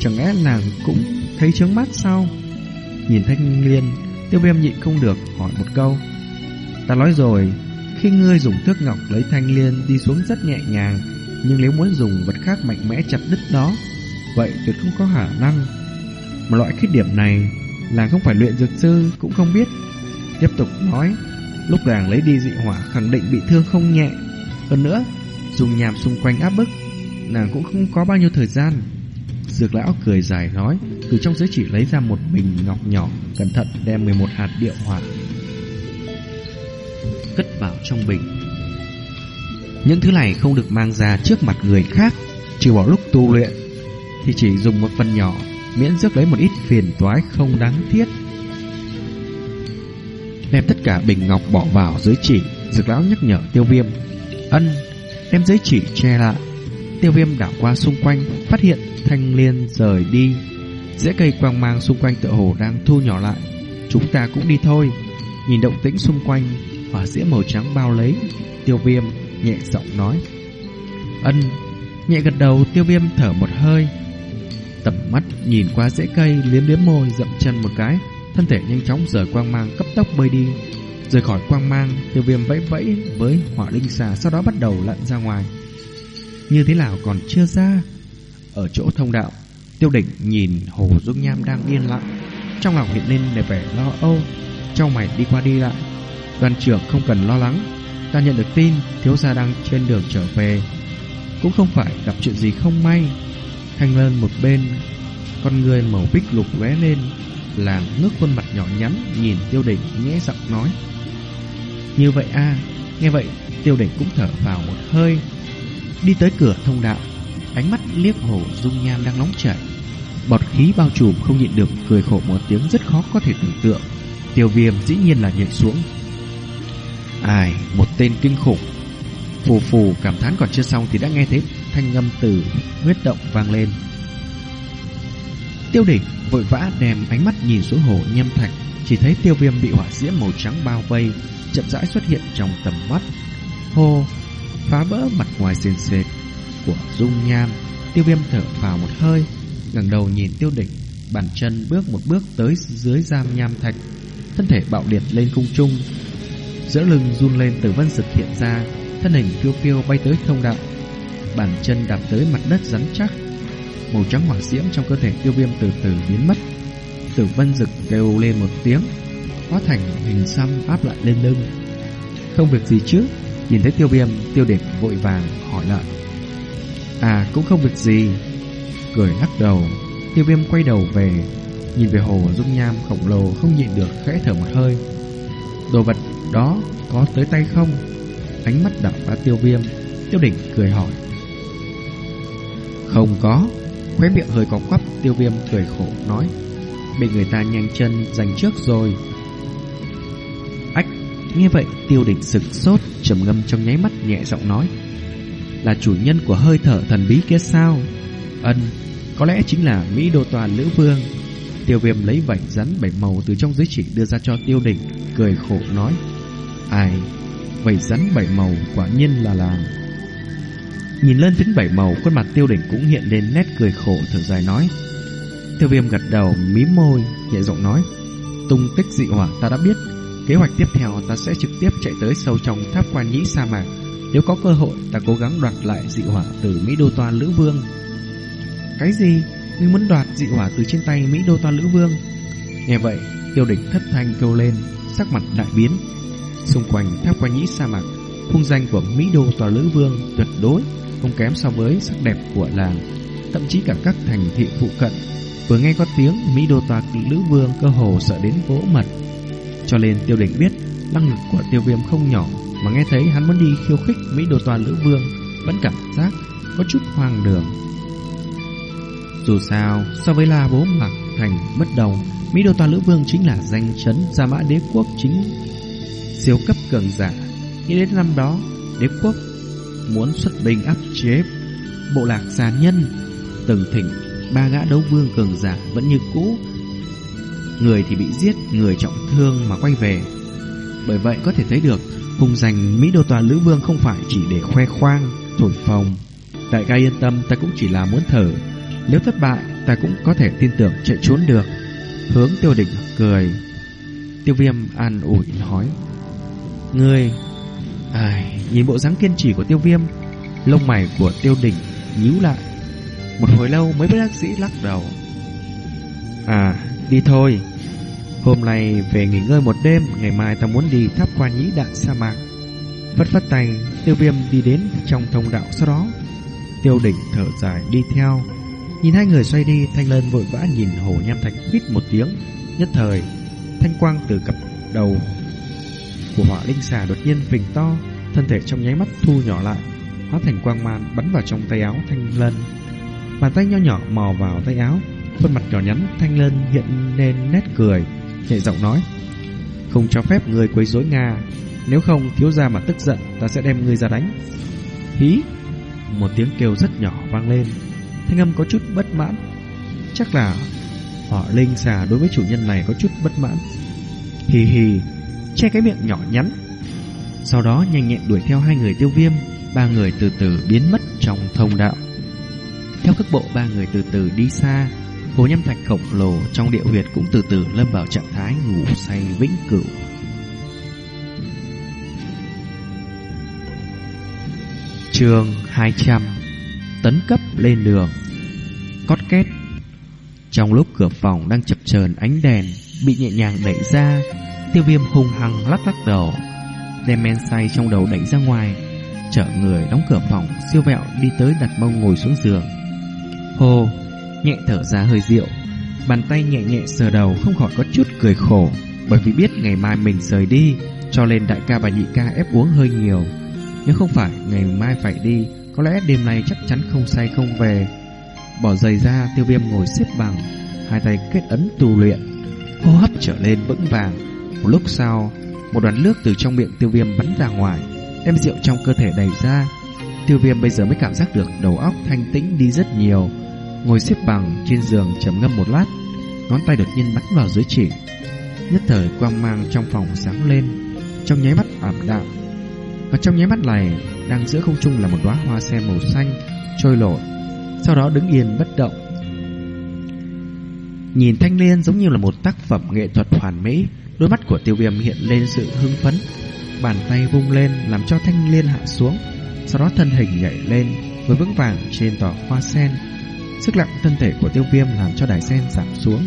Chẳng lẽ nàng cũng thấy trướng mắt sao? Nhìn thanh liên, Tiêu viêm nhịn không được hỏi một câu, Ta nói rồi, Khi ngươi dùng thước ngọc lấy thanh liên Đi xuống rất nhẹ nhàng, Nhưng nếu muốn dùng vật khác mạnh mẽ chặt đứt đó Vậy tuyệt không có khả năng. Mà loại khuyết điểm này Là không phải luyện dược sư cũng không biết. Tiếp tục nói Lúc nàng lấy đi dị hỏa khẳng định bị thương không nhẹ Hơn nữa Dùng nhàm xung quanh áp bức Nàng cũng không có bao nhiêu thời gian Dược lão cười dài nói Từ trong giới chỉ lấy ra một bình ngọc nhỏ Cẩn thận đem 11 hạt địa hỏa cất vào trong bình. Những thứ này không được mang ra trước mặt người khác, trừ bỏ lúc tu luyện thì chỉ dùng một phần nhỏ, miễn rước lấy một ít phiền toái không đáng thiết. Đem tất cả bình ngọc bỏ vào dưới chỉ, dược lão nhắc nhở tiêu viêm. Ân, đem giấy chỉ che lại. Tiêu viêm đảo qua xung quanh, phát hiện thanh liên rời đi. Rễ cây quang mang xung quanh tựa hồ đang thu nhỏ lại. Chúng ta cũng đi thôi. Nhìn động tĩnh xung quanh, hỏa diễm màu trắng bao lấy. Tiêu viêm nhẹ giọng nói. Ân, nhẹ gật đầu tiêu viêm thở một hơi. Tầm mắt nhìn qua rễ cây, liếm liếm môi, dậm chân một cái. Thân thể nhanh chóng rời quang mang cấp tốc bơi đi. Rời khỏi quang mang, tiêu viêm vẫy vẫy với hỏa linh xà, sau đó bắt đầu lặn ra ngoài. Như thế nào còn chưa ra? Ở chỗ thông đạo, tiêu đỉnh nhìn hồ dung nham đang yên lặng. Trong lòng hiện lên để vẻ lo âu, trong mày đi qua đi lại. Đoàn trưởng không cần lo lắng, ta nhận được tin thiếu gia đang trên đường trở về. Cũng không phải gặp chuyện gì không may. Thanh lên một bên, con người màu bích lục lóe lên, làm ngước khuôn mặt nhỏ nhắn nhìn tiêu đỉnh nhẽ giọng nói. Như vậy a à, nghe vậy tiêu đỉnh cũng thở vào một hơi. Đi tới cửa thông đạo, ánh mắt liếc hồ dung nham đang nóng chảy. Bọt khí bao trùm không nhịn được cười khổ một tiếng rất khó có thể tưởng tượng. Tiêu viêm dĩ nhiên là nhảy xuống. Ai, một tên kinh khủng. Phù phù cảm thán còn chưa xong thì đã nghe thấy thanh ngâm từ huyết động vang lên. Tiêu đỉnh vội vã đem ánh mắt nhìn xuống hồ nhâm thạch, chỉ thấy tiêu viêm bị hỏa diễm màu trắng bao vây, chậm rãi xuất hiện trong tầm mắt. Hồ phá vỡ mặt ngoài sền sệt của dung nham, tiêu viêm thở vào một hơi, ngẩng đầu nhìn tiêu đỉnh, bàn chân bước một bước tới dưới giam nham thạch, thân thể bạo liệt lên không trung, giữa lưng run lên từ vân sực hiện ra, thân hình phiêu phiêu bay tới thông đạo, bàn chân đạp tới mặt đất rắn chắc, màu trắng hỏa diễm trong cơ thể tiêu viêm từ từ biến mất. Tử vân dực kêu lên một tiếng, hóa thành hình xăm áp lại lên lưng. Không việc gì chứ? Nhìn thấy tiêu viêm, tiêu địch vội vàng hỏi lại. À, cũng không việc gì. Cười lắc đầu, tiêu viêm quay đầu về, nhìn về hồ dung nham khổng lồ không nhịn được khẽ thở một hơi. Đồ vật đó có tới tay không? Ánh mắt đảo qua tiêu viêm, tiêu đỉnh cười hỏi. Không có. Khóe miệng hơi có quắp, tiêu viêm cười khổ, nói, Bị người ta nhanh chân giành trước rồi. Ách, Nghe vậy, tiêu đỉnh sực sốt, trầm ngâm trong nháy mắt nhẹ giọng nói, Là chủ nhân của hơi thở thần bí kia sao? Ân, Có lẽ chính là Mỹ Đô Toàn Lữ Vương. Tiêu viêm lấy vảy rắn, bảy màu từ trong giới chỉ đưa ra cho tiêu đỉnh Cười khổ nói, Ai Vảy rắn bảy màu quả nhiên là làm. Nhìn lên phiến bảy màu, khuôn mặt tiêu đỉnh cũng hiện lên nét cười khổ thở dài nói. Tiêu viêm gật đầu, mím môi, nhẹ giọng nói. Tung tích dị hỏa ta đã biết. Kế hoạch tiếp theo ta sẽ trực tiếp chạy tới sâu trong tháp quan nhĩ sa mạc. Nếu có cơ hội, ta cố gắng đoạt lại dị hỏa từ Mỹ Đô Toa Lữ Vương. Cái gì? Ngươi muốn đoạt dị hỏa từ trên tay Mỹ Đô Toa Lữ Vương? Nghe vậy, tiêu đỉnh thất thanh kêu lên, sắc mặt đại biến. Xung quanh tháp quan nhĩ sa mạc, hung danh của Mỹ Đô tòa Lữ Vương tuyệt đối không kém so với sắc đẹp của làng, thậm chí cả các thành thị phụ cận. Vừa nghe có tiếng Mỹ Đô tòa Lữ Vương cơ hồ sợ đến vỗ mật. Cho nên Tiêu Đỉnh biết năng lực của Tiêu Viêm không nhỏ, mà nghe thấy hắn muốn đi khiêu khích Mỹ Đô tòa Lữ Vương, vẫn cảm giác có chút hoang đường. Dù sao, so với La Bố Mạc Thành bất đồng, Mỹ Đô Toàn Lữ Vương chính là danh chấn Gia Mã Đế Quốc chính siêu cấp cường giả. Nghĩ đến năm đó, đế quốc muốn xuất binh áp chế bộ lạc già nhân từng thỉnh ba gã đấu vương cường giả vẫn như cũ. Người thì bị giết người trọng thương mà quay về. Bởi vậy có thể thấy được hùng giành mỹ đô tòa lữ vương không phải chỉ để khoe khoang thổi phồng. Đại ca yên tâm ta cũng chỉ là muốn thở. Nếu thất bại ta cũng có thể tin tưởng chạy trốn được. Hướng tiêu đỉnh cười. Tiêu viêm an ủi nói ngươi Ai, nhìn bộ dáng kiên trì của tiêu viêm Lông mày của tiêu đỉnh nhíu lại. Một hồi lâu mới bất sĩ dĩ lắc đầu. À đi thôi. Hôm nay về nghỉ ngơi một đêm Ngày mai ta muốn đi tháp quan nhĩ đạn sa mạc. Vất vất tay Tiêu viêm đi đến trong thông đạo sau đó. Tiêu đỉnh thở dài đi theo. Nhìn hai người xoay đi Thanh Lân vội vã nhìn hồ nham thạch khít một tiếng Nhất thời Thanh quang từ cặp đầu của hỏa linh xà đột nhiên phình to, thân thể trong nháy mắt thu nhỏ lại, hóa thành quang man bắn vào trong tay áo thanh lân. Bàn tay nho nhỏ mò vào tay áo, khuôn mặt nhỏ nhắn thanh lân hiện lên nét cười, nhẹ giọng nói: "Không cho phép người quấy rối Nga, nếu không thiếu gia mà tức giận, ta sẽ đem ngươi ra đánh." Hí! Một tiếng kêu rất nhỏ vang lên, thanh âm có chút bất mãn. Chắc là hỏa linh xà đối với chủ nhân này có chút bất mãn. Hì hì, che cái miệng nhỏ nhắn. Sau đó nhanh nhẹn đuổi theo hai người tiêu viêm, ba người từ từ biến mất trong thông đạo. Theo cước bộ ba người từ từ đi xa, hồ nhâm thạch khổng lồ trong địa huyệt cũng từ từ lâm vào trạng thái ngủ say vĩnh cửu. Trường 200 Tấn cấp lên đường Cót két Trong lúc cửa phòng đang chập chờn ánh đèn Bị nhẹ nhàng đẩy ra Tiêu viêm hung hăng lắc lắc đầu, Đem men say trong đầu đẩy ra ngoài, Chở người đóng cửa phòng, Siêu vẹo đi tới đặt mông ngồi xuống giường. Hồ Nhẹ thở ra hơi rượu, Bàn tay nhẹ nhẹ sờ đầu không khỏi có chút cười khổ, Bởi vì biết ngày mai mình rời đi, Cho nên đại ca và nhị ca ép uống hơi nhiều. Nếu không phải ngày mai phải đi, Có lẽ đêm nay chắc chắn không say không về. Bỏ giày ra, tiêu viêm ngồi xếp bằng, Hai tay kết ấn tu luyện. Hô hấp trở lên vững vàng một lúc sau, Một đoàn nước từ trong miệng tiêu viêm bắn ra ngoài, Đem rượu trong cơ thể đẩy ra. Tiêu viêm bây giờ mới cảm giác được đầu óc thanh tĩnh đi rất nhiều. Ngồi xếp bằng trên giường trầm ngâm một lát, Ngón tay đột nhiên bắn vào dưới chỉ. Nhất thời quang mang trong phòng sáng lên, Trong nháy mắt ảm đạm. Và trong nháy mắt này, Đang giữa không trung là một đóa hoa sen màu xanh Trôi nổi Sau đó đứng yên bất động. Nhìn thanh liên giống như là một tác phẩm nghệ thuật hoàn mỹ, Đôi mắt của tiêu viêm hiện lên sự hưng phấn. Bàn tay vung lên làm cho thanh liên hạ xuống, Sau đó thân hình nhảy lên Với vững vàng trên tòa hoa sen. Sức nặng thân thể của tiêu viêm làm cho đài sen giảm xuống.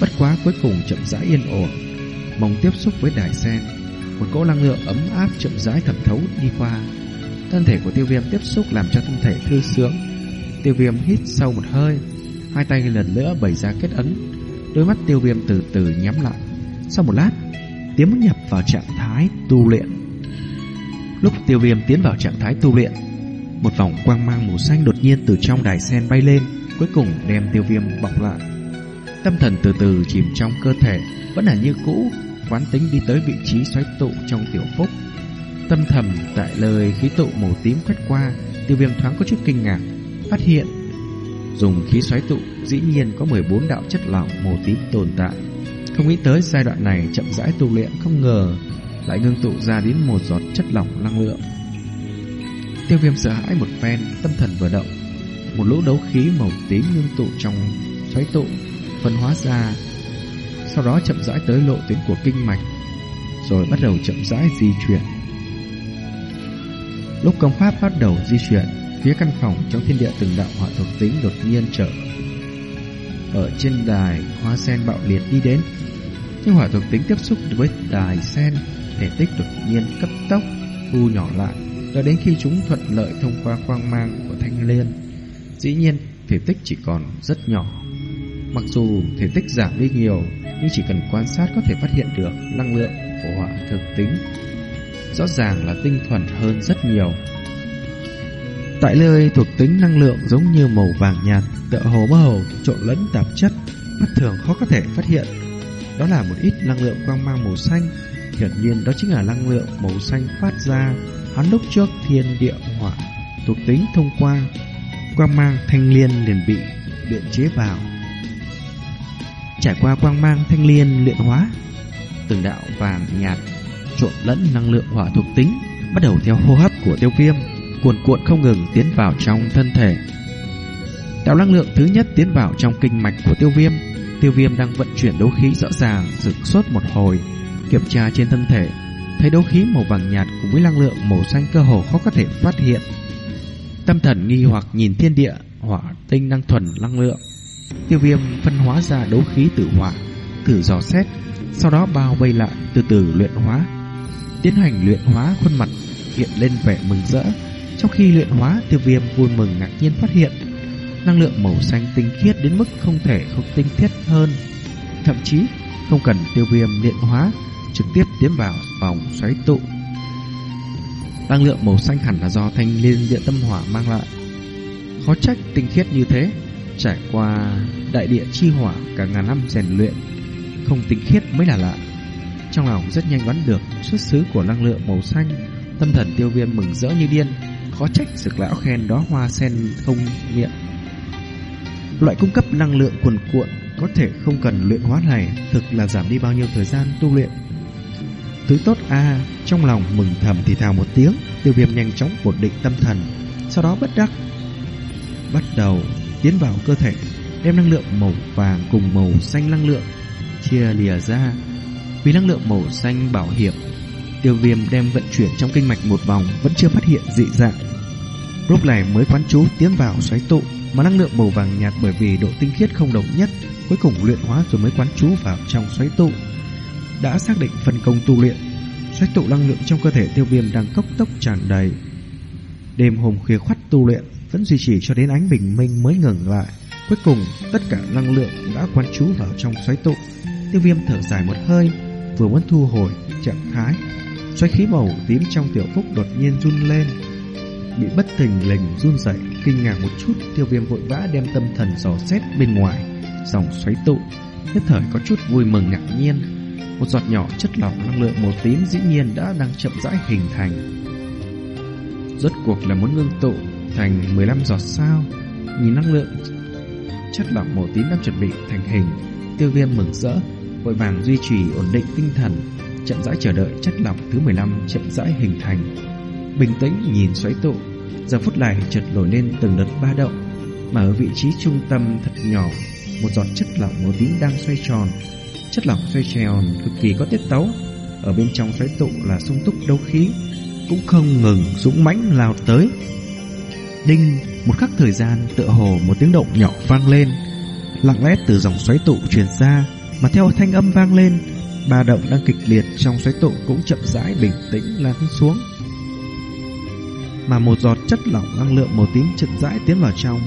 Bất quá cuối cùng chậm rãi yên ổn, Mong tiếp xúc với đài sen. Một cỗ năng lượng ấm áp chậm rãi thẩm thấu đi qua. Thân thể của tiêu viêm tiếp xúc làm cho thân thể thư sướng. Tiêu viêm hít sâu một hơi Hai tay lần nữa bày ra kết ấn. Đôi mắt tiêu viêm từ từ nhắm lại. Sau một lát Tiến nhập vào trạng thái tu luyện. Lúc tiêu viêm tiến vào trạng thái tu luyện, Một vòng quang mang màu xanh đột nhiên từ trong đài sen bay lên, Cuối cùng đem tiêu viêm bọc lại. Tâm thần từ từ chìm trong cơ thể, Vẫn là như cũ, Quán tính đi tới vị trí xoáy tụ trong tiểu phúc. Tâm thầm tại lời khí tụ màu tím quét qua, Tiêu viêm thoáng có chút kinh ngạc, Phát hiện Dùng khí xoáy tụ, dĩ nhiên có 14 đạo chất lỏng, màu tím tồn tại. Không nghĩ tới giai đoạn này chậm rãi tu luyện, không ngờ Lại ngưng tụ ra đến một giọt chất lỏng năng lượng. Tiêu viêm sợ hãi một phen, Tâm thần vừa động. Một lũ đấu khí màu tím ngưng tụ trong xoáy tụ, phân hóa ra. Sau đó chậm rãi tới lộ tuyến của kinh mạch, Rồi bắt đầu chậm rãi di chuyển. Lúc công pháp bắt đầu di chuyển Phía căn phòng trong thiên địa từng đạo hỏa thuộc tính đột nhiên trở Ở trên đài hoa sen bạo liệt đi đến. Nhưng hỏa thuộc tính tiếp xúc với đài sen, Thể tích đột nhiên cấp tốc thu nhỏ lại Cho đến khi chúng thuận lợi thông qua quang mang của thanh liên. Dĩ nhiên, thể tích chỉ còn rất nhỏ. Mặc dù thể tích giảm đi nhiều, Nhưng chỉ cần quan sát có thể phát hiện được năng lượng của hỏa thực tính. Rõ ràng là tinh thuần hơn rất nhiều. Tại nơi thuộc tính năng lượng giống như màu vàng nhạt, tựa hồ mơ hồ trộn lẫn tạp chất, bất thường khó có thể phát hiện. Đó là một ít năng lượng quang mang màu xanh, hiển nhiên đó chính là năng lượng màu xanh phát ra hắn lúc trước thiên địa hỏa thuộc tính thông qua quang mang thanh liên liền bị luyện chế vào. Trải qua quang mang thanh liên luyện hóa, từng đạo vàng nhạt trộn lẫn năng lượng hỏa thuộc tính bắt đầu theo hô hấp của tiêu viêm cuồn cuộn không ngừng tiến vào trong thân thể. Đạo năng lượng thứ nhất tiến vào trong kinh mạch của tiêu viêm. Tiêu viêm đang vận chuyển đấu khí rõ ràng, dừng suốt một hồi, kiểm tra trên thân thể. Thấy đấu khí màu vàng nhạt cùng với năng lượng màu xanh cơ hồ khó có thể phát hiện. Tâm thần nghi hoặc nhìn thiên địa, hỏa tinh năng thuần năng lượng. Tiêu viêm phân hóa ra đấu khí tử hỏa, thử dò xét, sau đó bao vây lại từ từ luyện hóa. Tiến hành luyện hóa khuôn mặt hiện lên vẻ mừng rỡ, trong khi luyện hóa, tiêu viêm vui mừng ngạc nhiên phát hiện năng lượng màu xanh tinh khiết đến mức không thể không tinh khiết hơn. Thậm chí, không cần tiêu viêm luyện hóa, trực tiếp tiến vào vòng xoáy tụ. Năng lượng màu xanh hẳn là do thanh liên địa tâm hỏa mang lại. Khó trách tinh khiết như thế, trải qua đại địa chi hỏa cả ngàn năm rèn luyện, không tinh khiết mới là lạ. Trong lòng rất nhanh đoán được xuất xứ của năng lượng màu xanh, tâm thần tiêu viêm mừng rỡ như điên, khó trách sực lão khen đó hoa sen không miệng. Loại cung cấp năng lượng cuồn cuộn có thể không cần luyện hóa này thực là giảm đi bao nhiêu thời gian tu luyện. Thứ tốt a trong lòng mừng thầm thì thào một tiếng, tiêu viêm nhanh chóng ổn định tâm thần, sau đó bất đắc bắt đầu tiến vào cơ thể, đem năng lượng màu vàng cùng màu xanh năng lượng chia lìa ra. Vì năng lượng màu xanh bảo hiểm, tiêu viêm đem vận chuyển trong kinh mạch một vòng vẫn chưa phát hiện dị dạng. Lúc này mới quán chú tiến vào xoáy tụ, mà năng lượng màu vàng nhạt bởi vì độ tinh khiết không đồng nhất, cuối cùng luyện hóa rồi mới quán chú vào trong xoáy tụ. Đã xác định phân công tu luyện, xoáy tụ năng lượng trong cơ thể tiêu viêm đang cốc tốc tràn đầy. Đêm hôm khuya khoắt tu luyện vẫn duy trì cho đến ánh bình minh mới ngừng lại. Cuối cùng, tất cả năng lượng đã quán chú vào trong xoáy tụ. Tiêu viêm thở dài một hơi, vừa muốn thu hồi trạng thái. Xoáy khí màu tím trong tiểu phúc đột nhiên run lên, bị bất thình lình run dậy, kinh ngạc một chút, tiêu viêm vội vã đem tâm thần dò xét bên ngoài, dòng xoáy tụ. Nhất thời có chút vui mừng ngạc nhiên, một giọt nhỏ chất lỏng năng lượng màu tím dĩ nhiên đã đang chậm rãi hình thành. Rốt cuộc là muốn ngưng tụ thành 15 giọt sao, nhìn năng lượng chất lỏng màu tím đang chuẩn bị thành hình, tiêu viêm mừng rỡ, vội vàng duy trì ổn định tinh thần, chậm rãi chờ đợi chất lỏng thứ 15 chậm rãi hình thành. Bình tĩnh nhìn xoáy tụ, giờ phút này chợt nổi lên từng đợt ba động, mà ở vị trí trung tâm thật nhỏ, một giọt chất lỏng màu tím đang xoay tròn. Chất lỏng xoay tròn cực kỳ có tiết tấu, ở bên trong xoáy tụ là sung túc đấu khí, cũng không ngừng dũng mãnh lao tới. Đinh, một khắc thời gian tựa hồ một tiếng động nhỏ vang lên, lặng lẽ từ dòng xoáy tụ truyền ra, mà theo thanh âm vang lên, ba động đang kịch liệt trong xoáy tụ cũng chậm rãi bình tĩnh lắng xuống. Mà một giọt chất lỏng năng lượng màu tím chậm rãi tiến vào trong,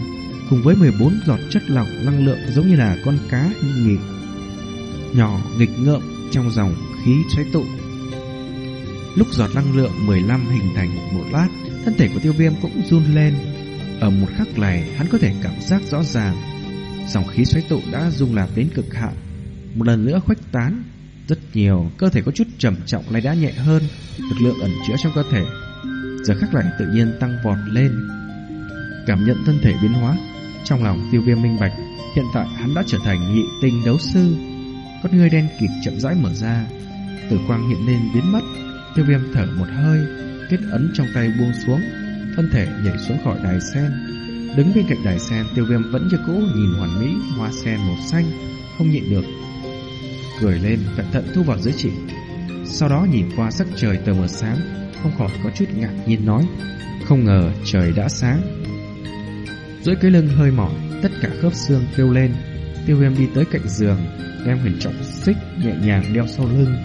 cùng với 14 giọt chất lỏng năng lượng giống như là con cá nghịch nhỏ nghịch ngợm trong dòng khí xoáy tụ. Lúc giọt năng lượng 15 hình thành một lát, thân thể của tiêu viêm cũng run lên. Ở một khắc này, hắn có thể cảm giác rõ ràng, dòng khí xoáy tụ đã rung lạp đến cực hạn, một lần nữa khuếch tán rất nhiều, cơ thể có chút trầm trọng lại đã nhẹ hơn, lực lượng ẩn chứa trong cơ thể giờ khắc lại tự nhiên tăng vọt lên. Cảm nhận thân thể biến hóa, trong lòng tiêu viêm minh bạch, hiện tại hắn đã trở thành nhị tinh đấu sư. Con người đen kịt chậm rãi mở ra, tử quang hiện lên biến mất, tiêu viêm thở một hơi, kết ấn trong tay buông xuống, thân thể nhảy xuống khỏi đài sen. Đứng bên cạnh đài sen, tiêu viêm vẫn như cũ nhìn hoàn mỹ hoa sen màu xanh, không nhịn được. Cười lên, cẩn thận thu vào dưới chỉ. Sau đó nhìn qua sắc trời tờ mờ sáng, không khỏi có chút ngạc nhiên nói Không ngờ trời đã sáng. Dưới cái lưng hơi mỏi Tất cả khớp xương kêu lên. Tiêu viêm đi tới cạnh giường Đem huyền trọng xích nhẹ nhàng đeo sau lưng.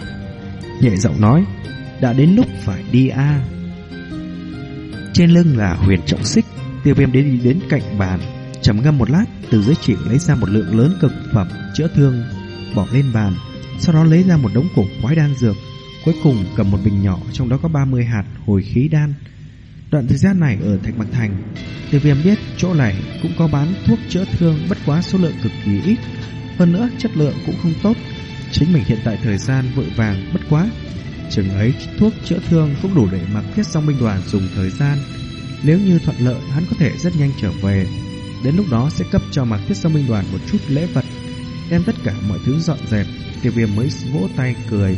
Nhẹ giọng nói Đã đến lúc phải đi a. Trên lưng là huyền trọng xích Tiêu viêm đến đi đến cạnh bàn trầm ngâm một lát Từ dưới chỉ lấy ra một lượng lớn cực phẩm Chữa thương. Bỏ lên bàn, Sau đó lấy ra một đống cổ quái đan dược, Cuối cùng cầm một bình nhỏ, Trong đó có 30 hạt hồi khí đan. Đoạn thời gian này ở Thạch Bạc Thành Tiêu viêm biết chỗ này cũng có bán thuốc chữa thương Bất quá số lượng cực kỳ ít. Hơn nữa, chất lượng cũng không tốt. Chính mình hiện tại thời gian vội vàng bất quá. Chừng ấy, thuốc chữa thương cũng đủ để mặc thiết song binh đoàn dùng thời gian. Nếu như thuận lợi, hắn có thể rất nhanh trở về. Đến lúc đó sẽ cấp cho mặc thiết song binh đoàn một chút lễ vật. Đem tất cả mọi thứ dọn dẹp Tiêu viêm mới vỗ tay cười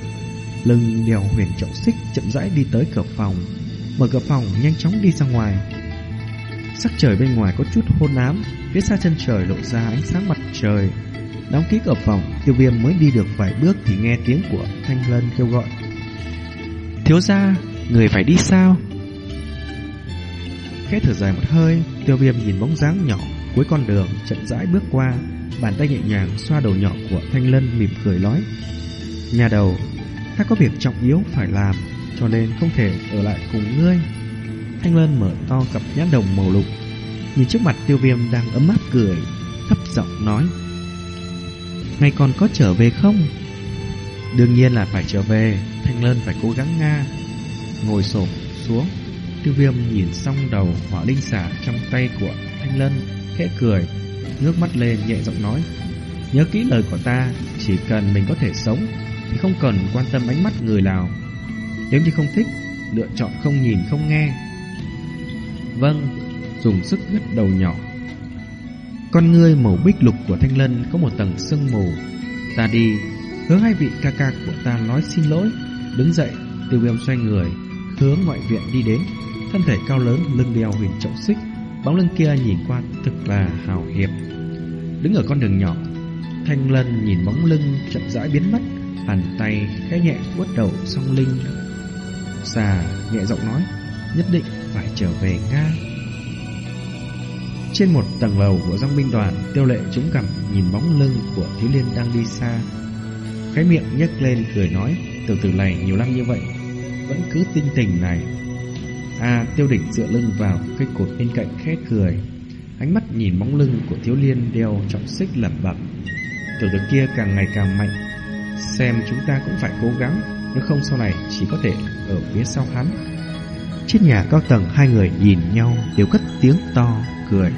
lưng đèo huyền trọng xích chậm rãi đi tới cửa phòng, mở cửa phòng nhanh chóng đi ra ngoài. Sắc trời bên ngoài có chút hôn ám, phía xa chân trời lộ ra ánh sáng mặt trời. Đóng ký cửa phòng, tiêu viêm mới đi được vài bước thì nghe tiếng của Thanh Lân kêu gọi. Thiếu gia, người phải đi sao? Khẽ thở dài một hơi, tiêu viêm nhìn bóng dáng nhỏ cuối con đường chậm rãi bước qua, bàn tay nhẹ nhàng xoa đầu nhỏ của Thanh Lân mỉm cười nói. Nhà đầu, ta có việc trọng yếu phải làm, cho nên không thể ở lại cùng ngươi. Thanh Lân mở to cặp nhãn đồng màu lục, nhìn trước mặt tiêu viêm đang ấm áp cười, thấp giọng nói. Ngày còn có trở về không? Đương nhiên là phải trở về Thanh Lân phải cố gắng Nga Ngồi xổm xuống Tiêu viêm nhìn xong đầu hỏa linh xả trong tay của Thanh Lân Khẽ cười Ngước mắt lên nhẹ giọng nói, Nhớ kỹ lời của ta, Chỉ cần mình có thể sống Thì không cần quan tâm ánh mắt người nào. Nếu như không thích, Lựa chọn không nhìn, không nghe. Vâng Dùng sức gật đầu nhỏ. Con ngươi màu bích lục của Thanh Lân Có một tầng sương mù. Ta đi Hướng hai vị ca ca của ta nói xin lỗi, Đứng dậy Tiêu viêm xoay người, Hướng ngoại viện đi đến, Thân thể cao lớn lưng đeo huyền trọng xích. Bóng lưng kia nhìn qua thực là hào hiệp. Đứng ở con đường nhỏ, Thanh Lân nhìn bóng lưng chậm rãi biến mất, Bàn tay khẽ nhẹ vuốt đầu song linh. Xà nhẹ giọng nói, Nhất định phải trở về Nga. Trên một tầng lầu của dòng binh đoàn, Tiêu lệ chúng cảm nhìn bóng lưng của thiếu liên đang đi xa. Cái miệng nhếch lên, cười nói từ từ này nhiều năm như vậy, Vẫn cứ tinh tình này. À tiêu địch dựa lưng vào cây cột bên cạnh khẽ cười. Ánh mắt nhìn bóng lưng của thiếu liên đeo trọng xích lẩm bẩm. Tiểu tử kia càng ngày càng mạnh. Xem chúng ta cũng phải cố gắng, Nếu không sau này chỉ có thể ở phía sau hắn. Trên nhà cao tầng hai người nhìn nhau đều cất tiếng to, cười.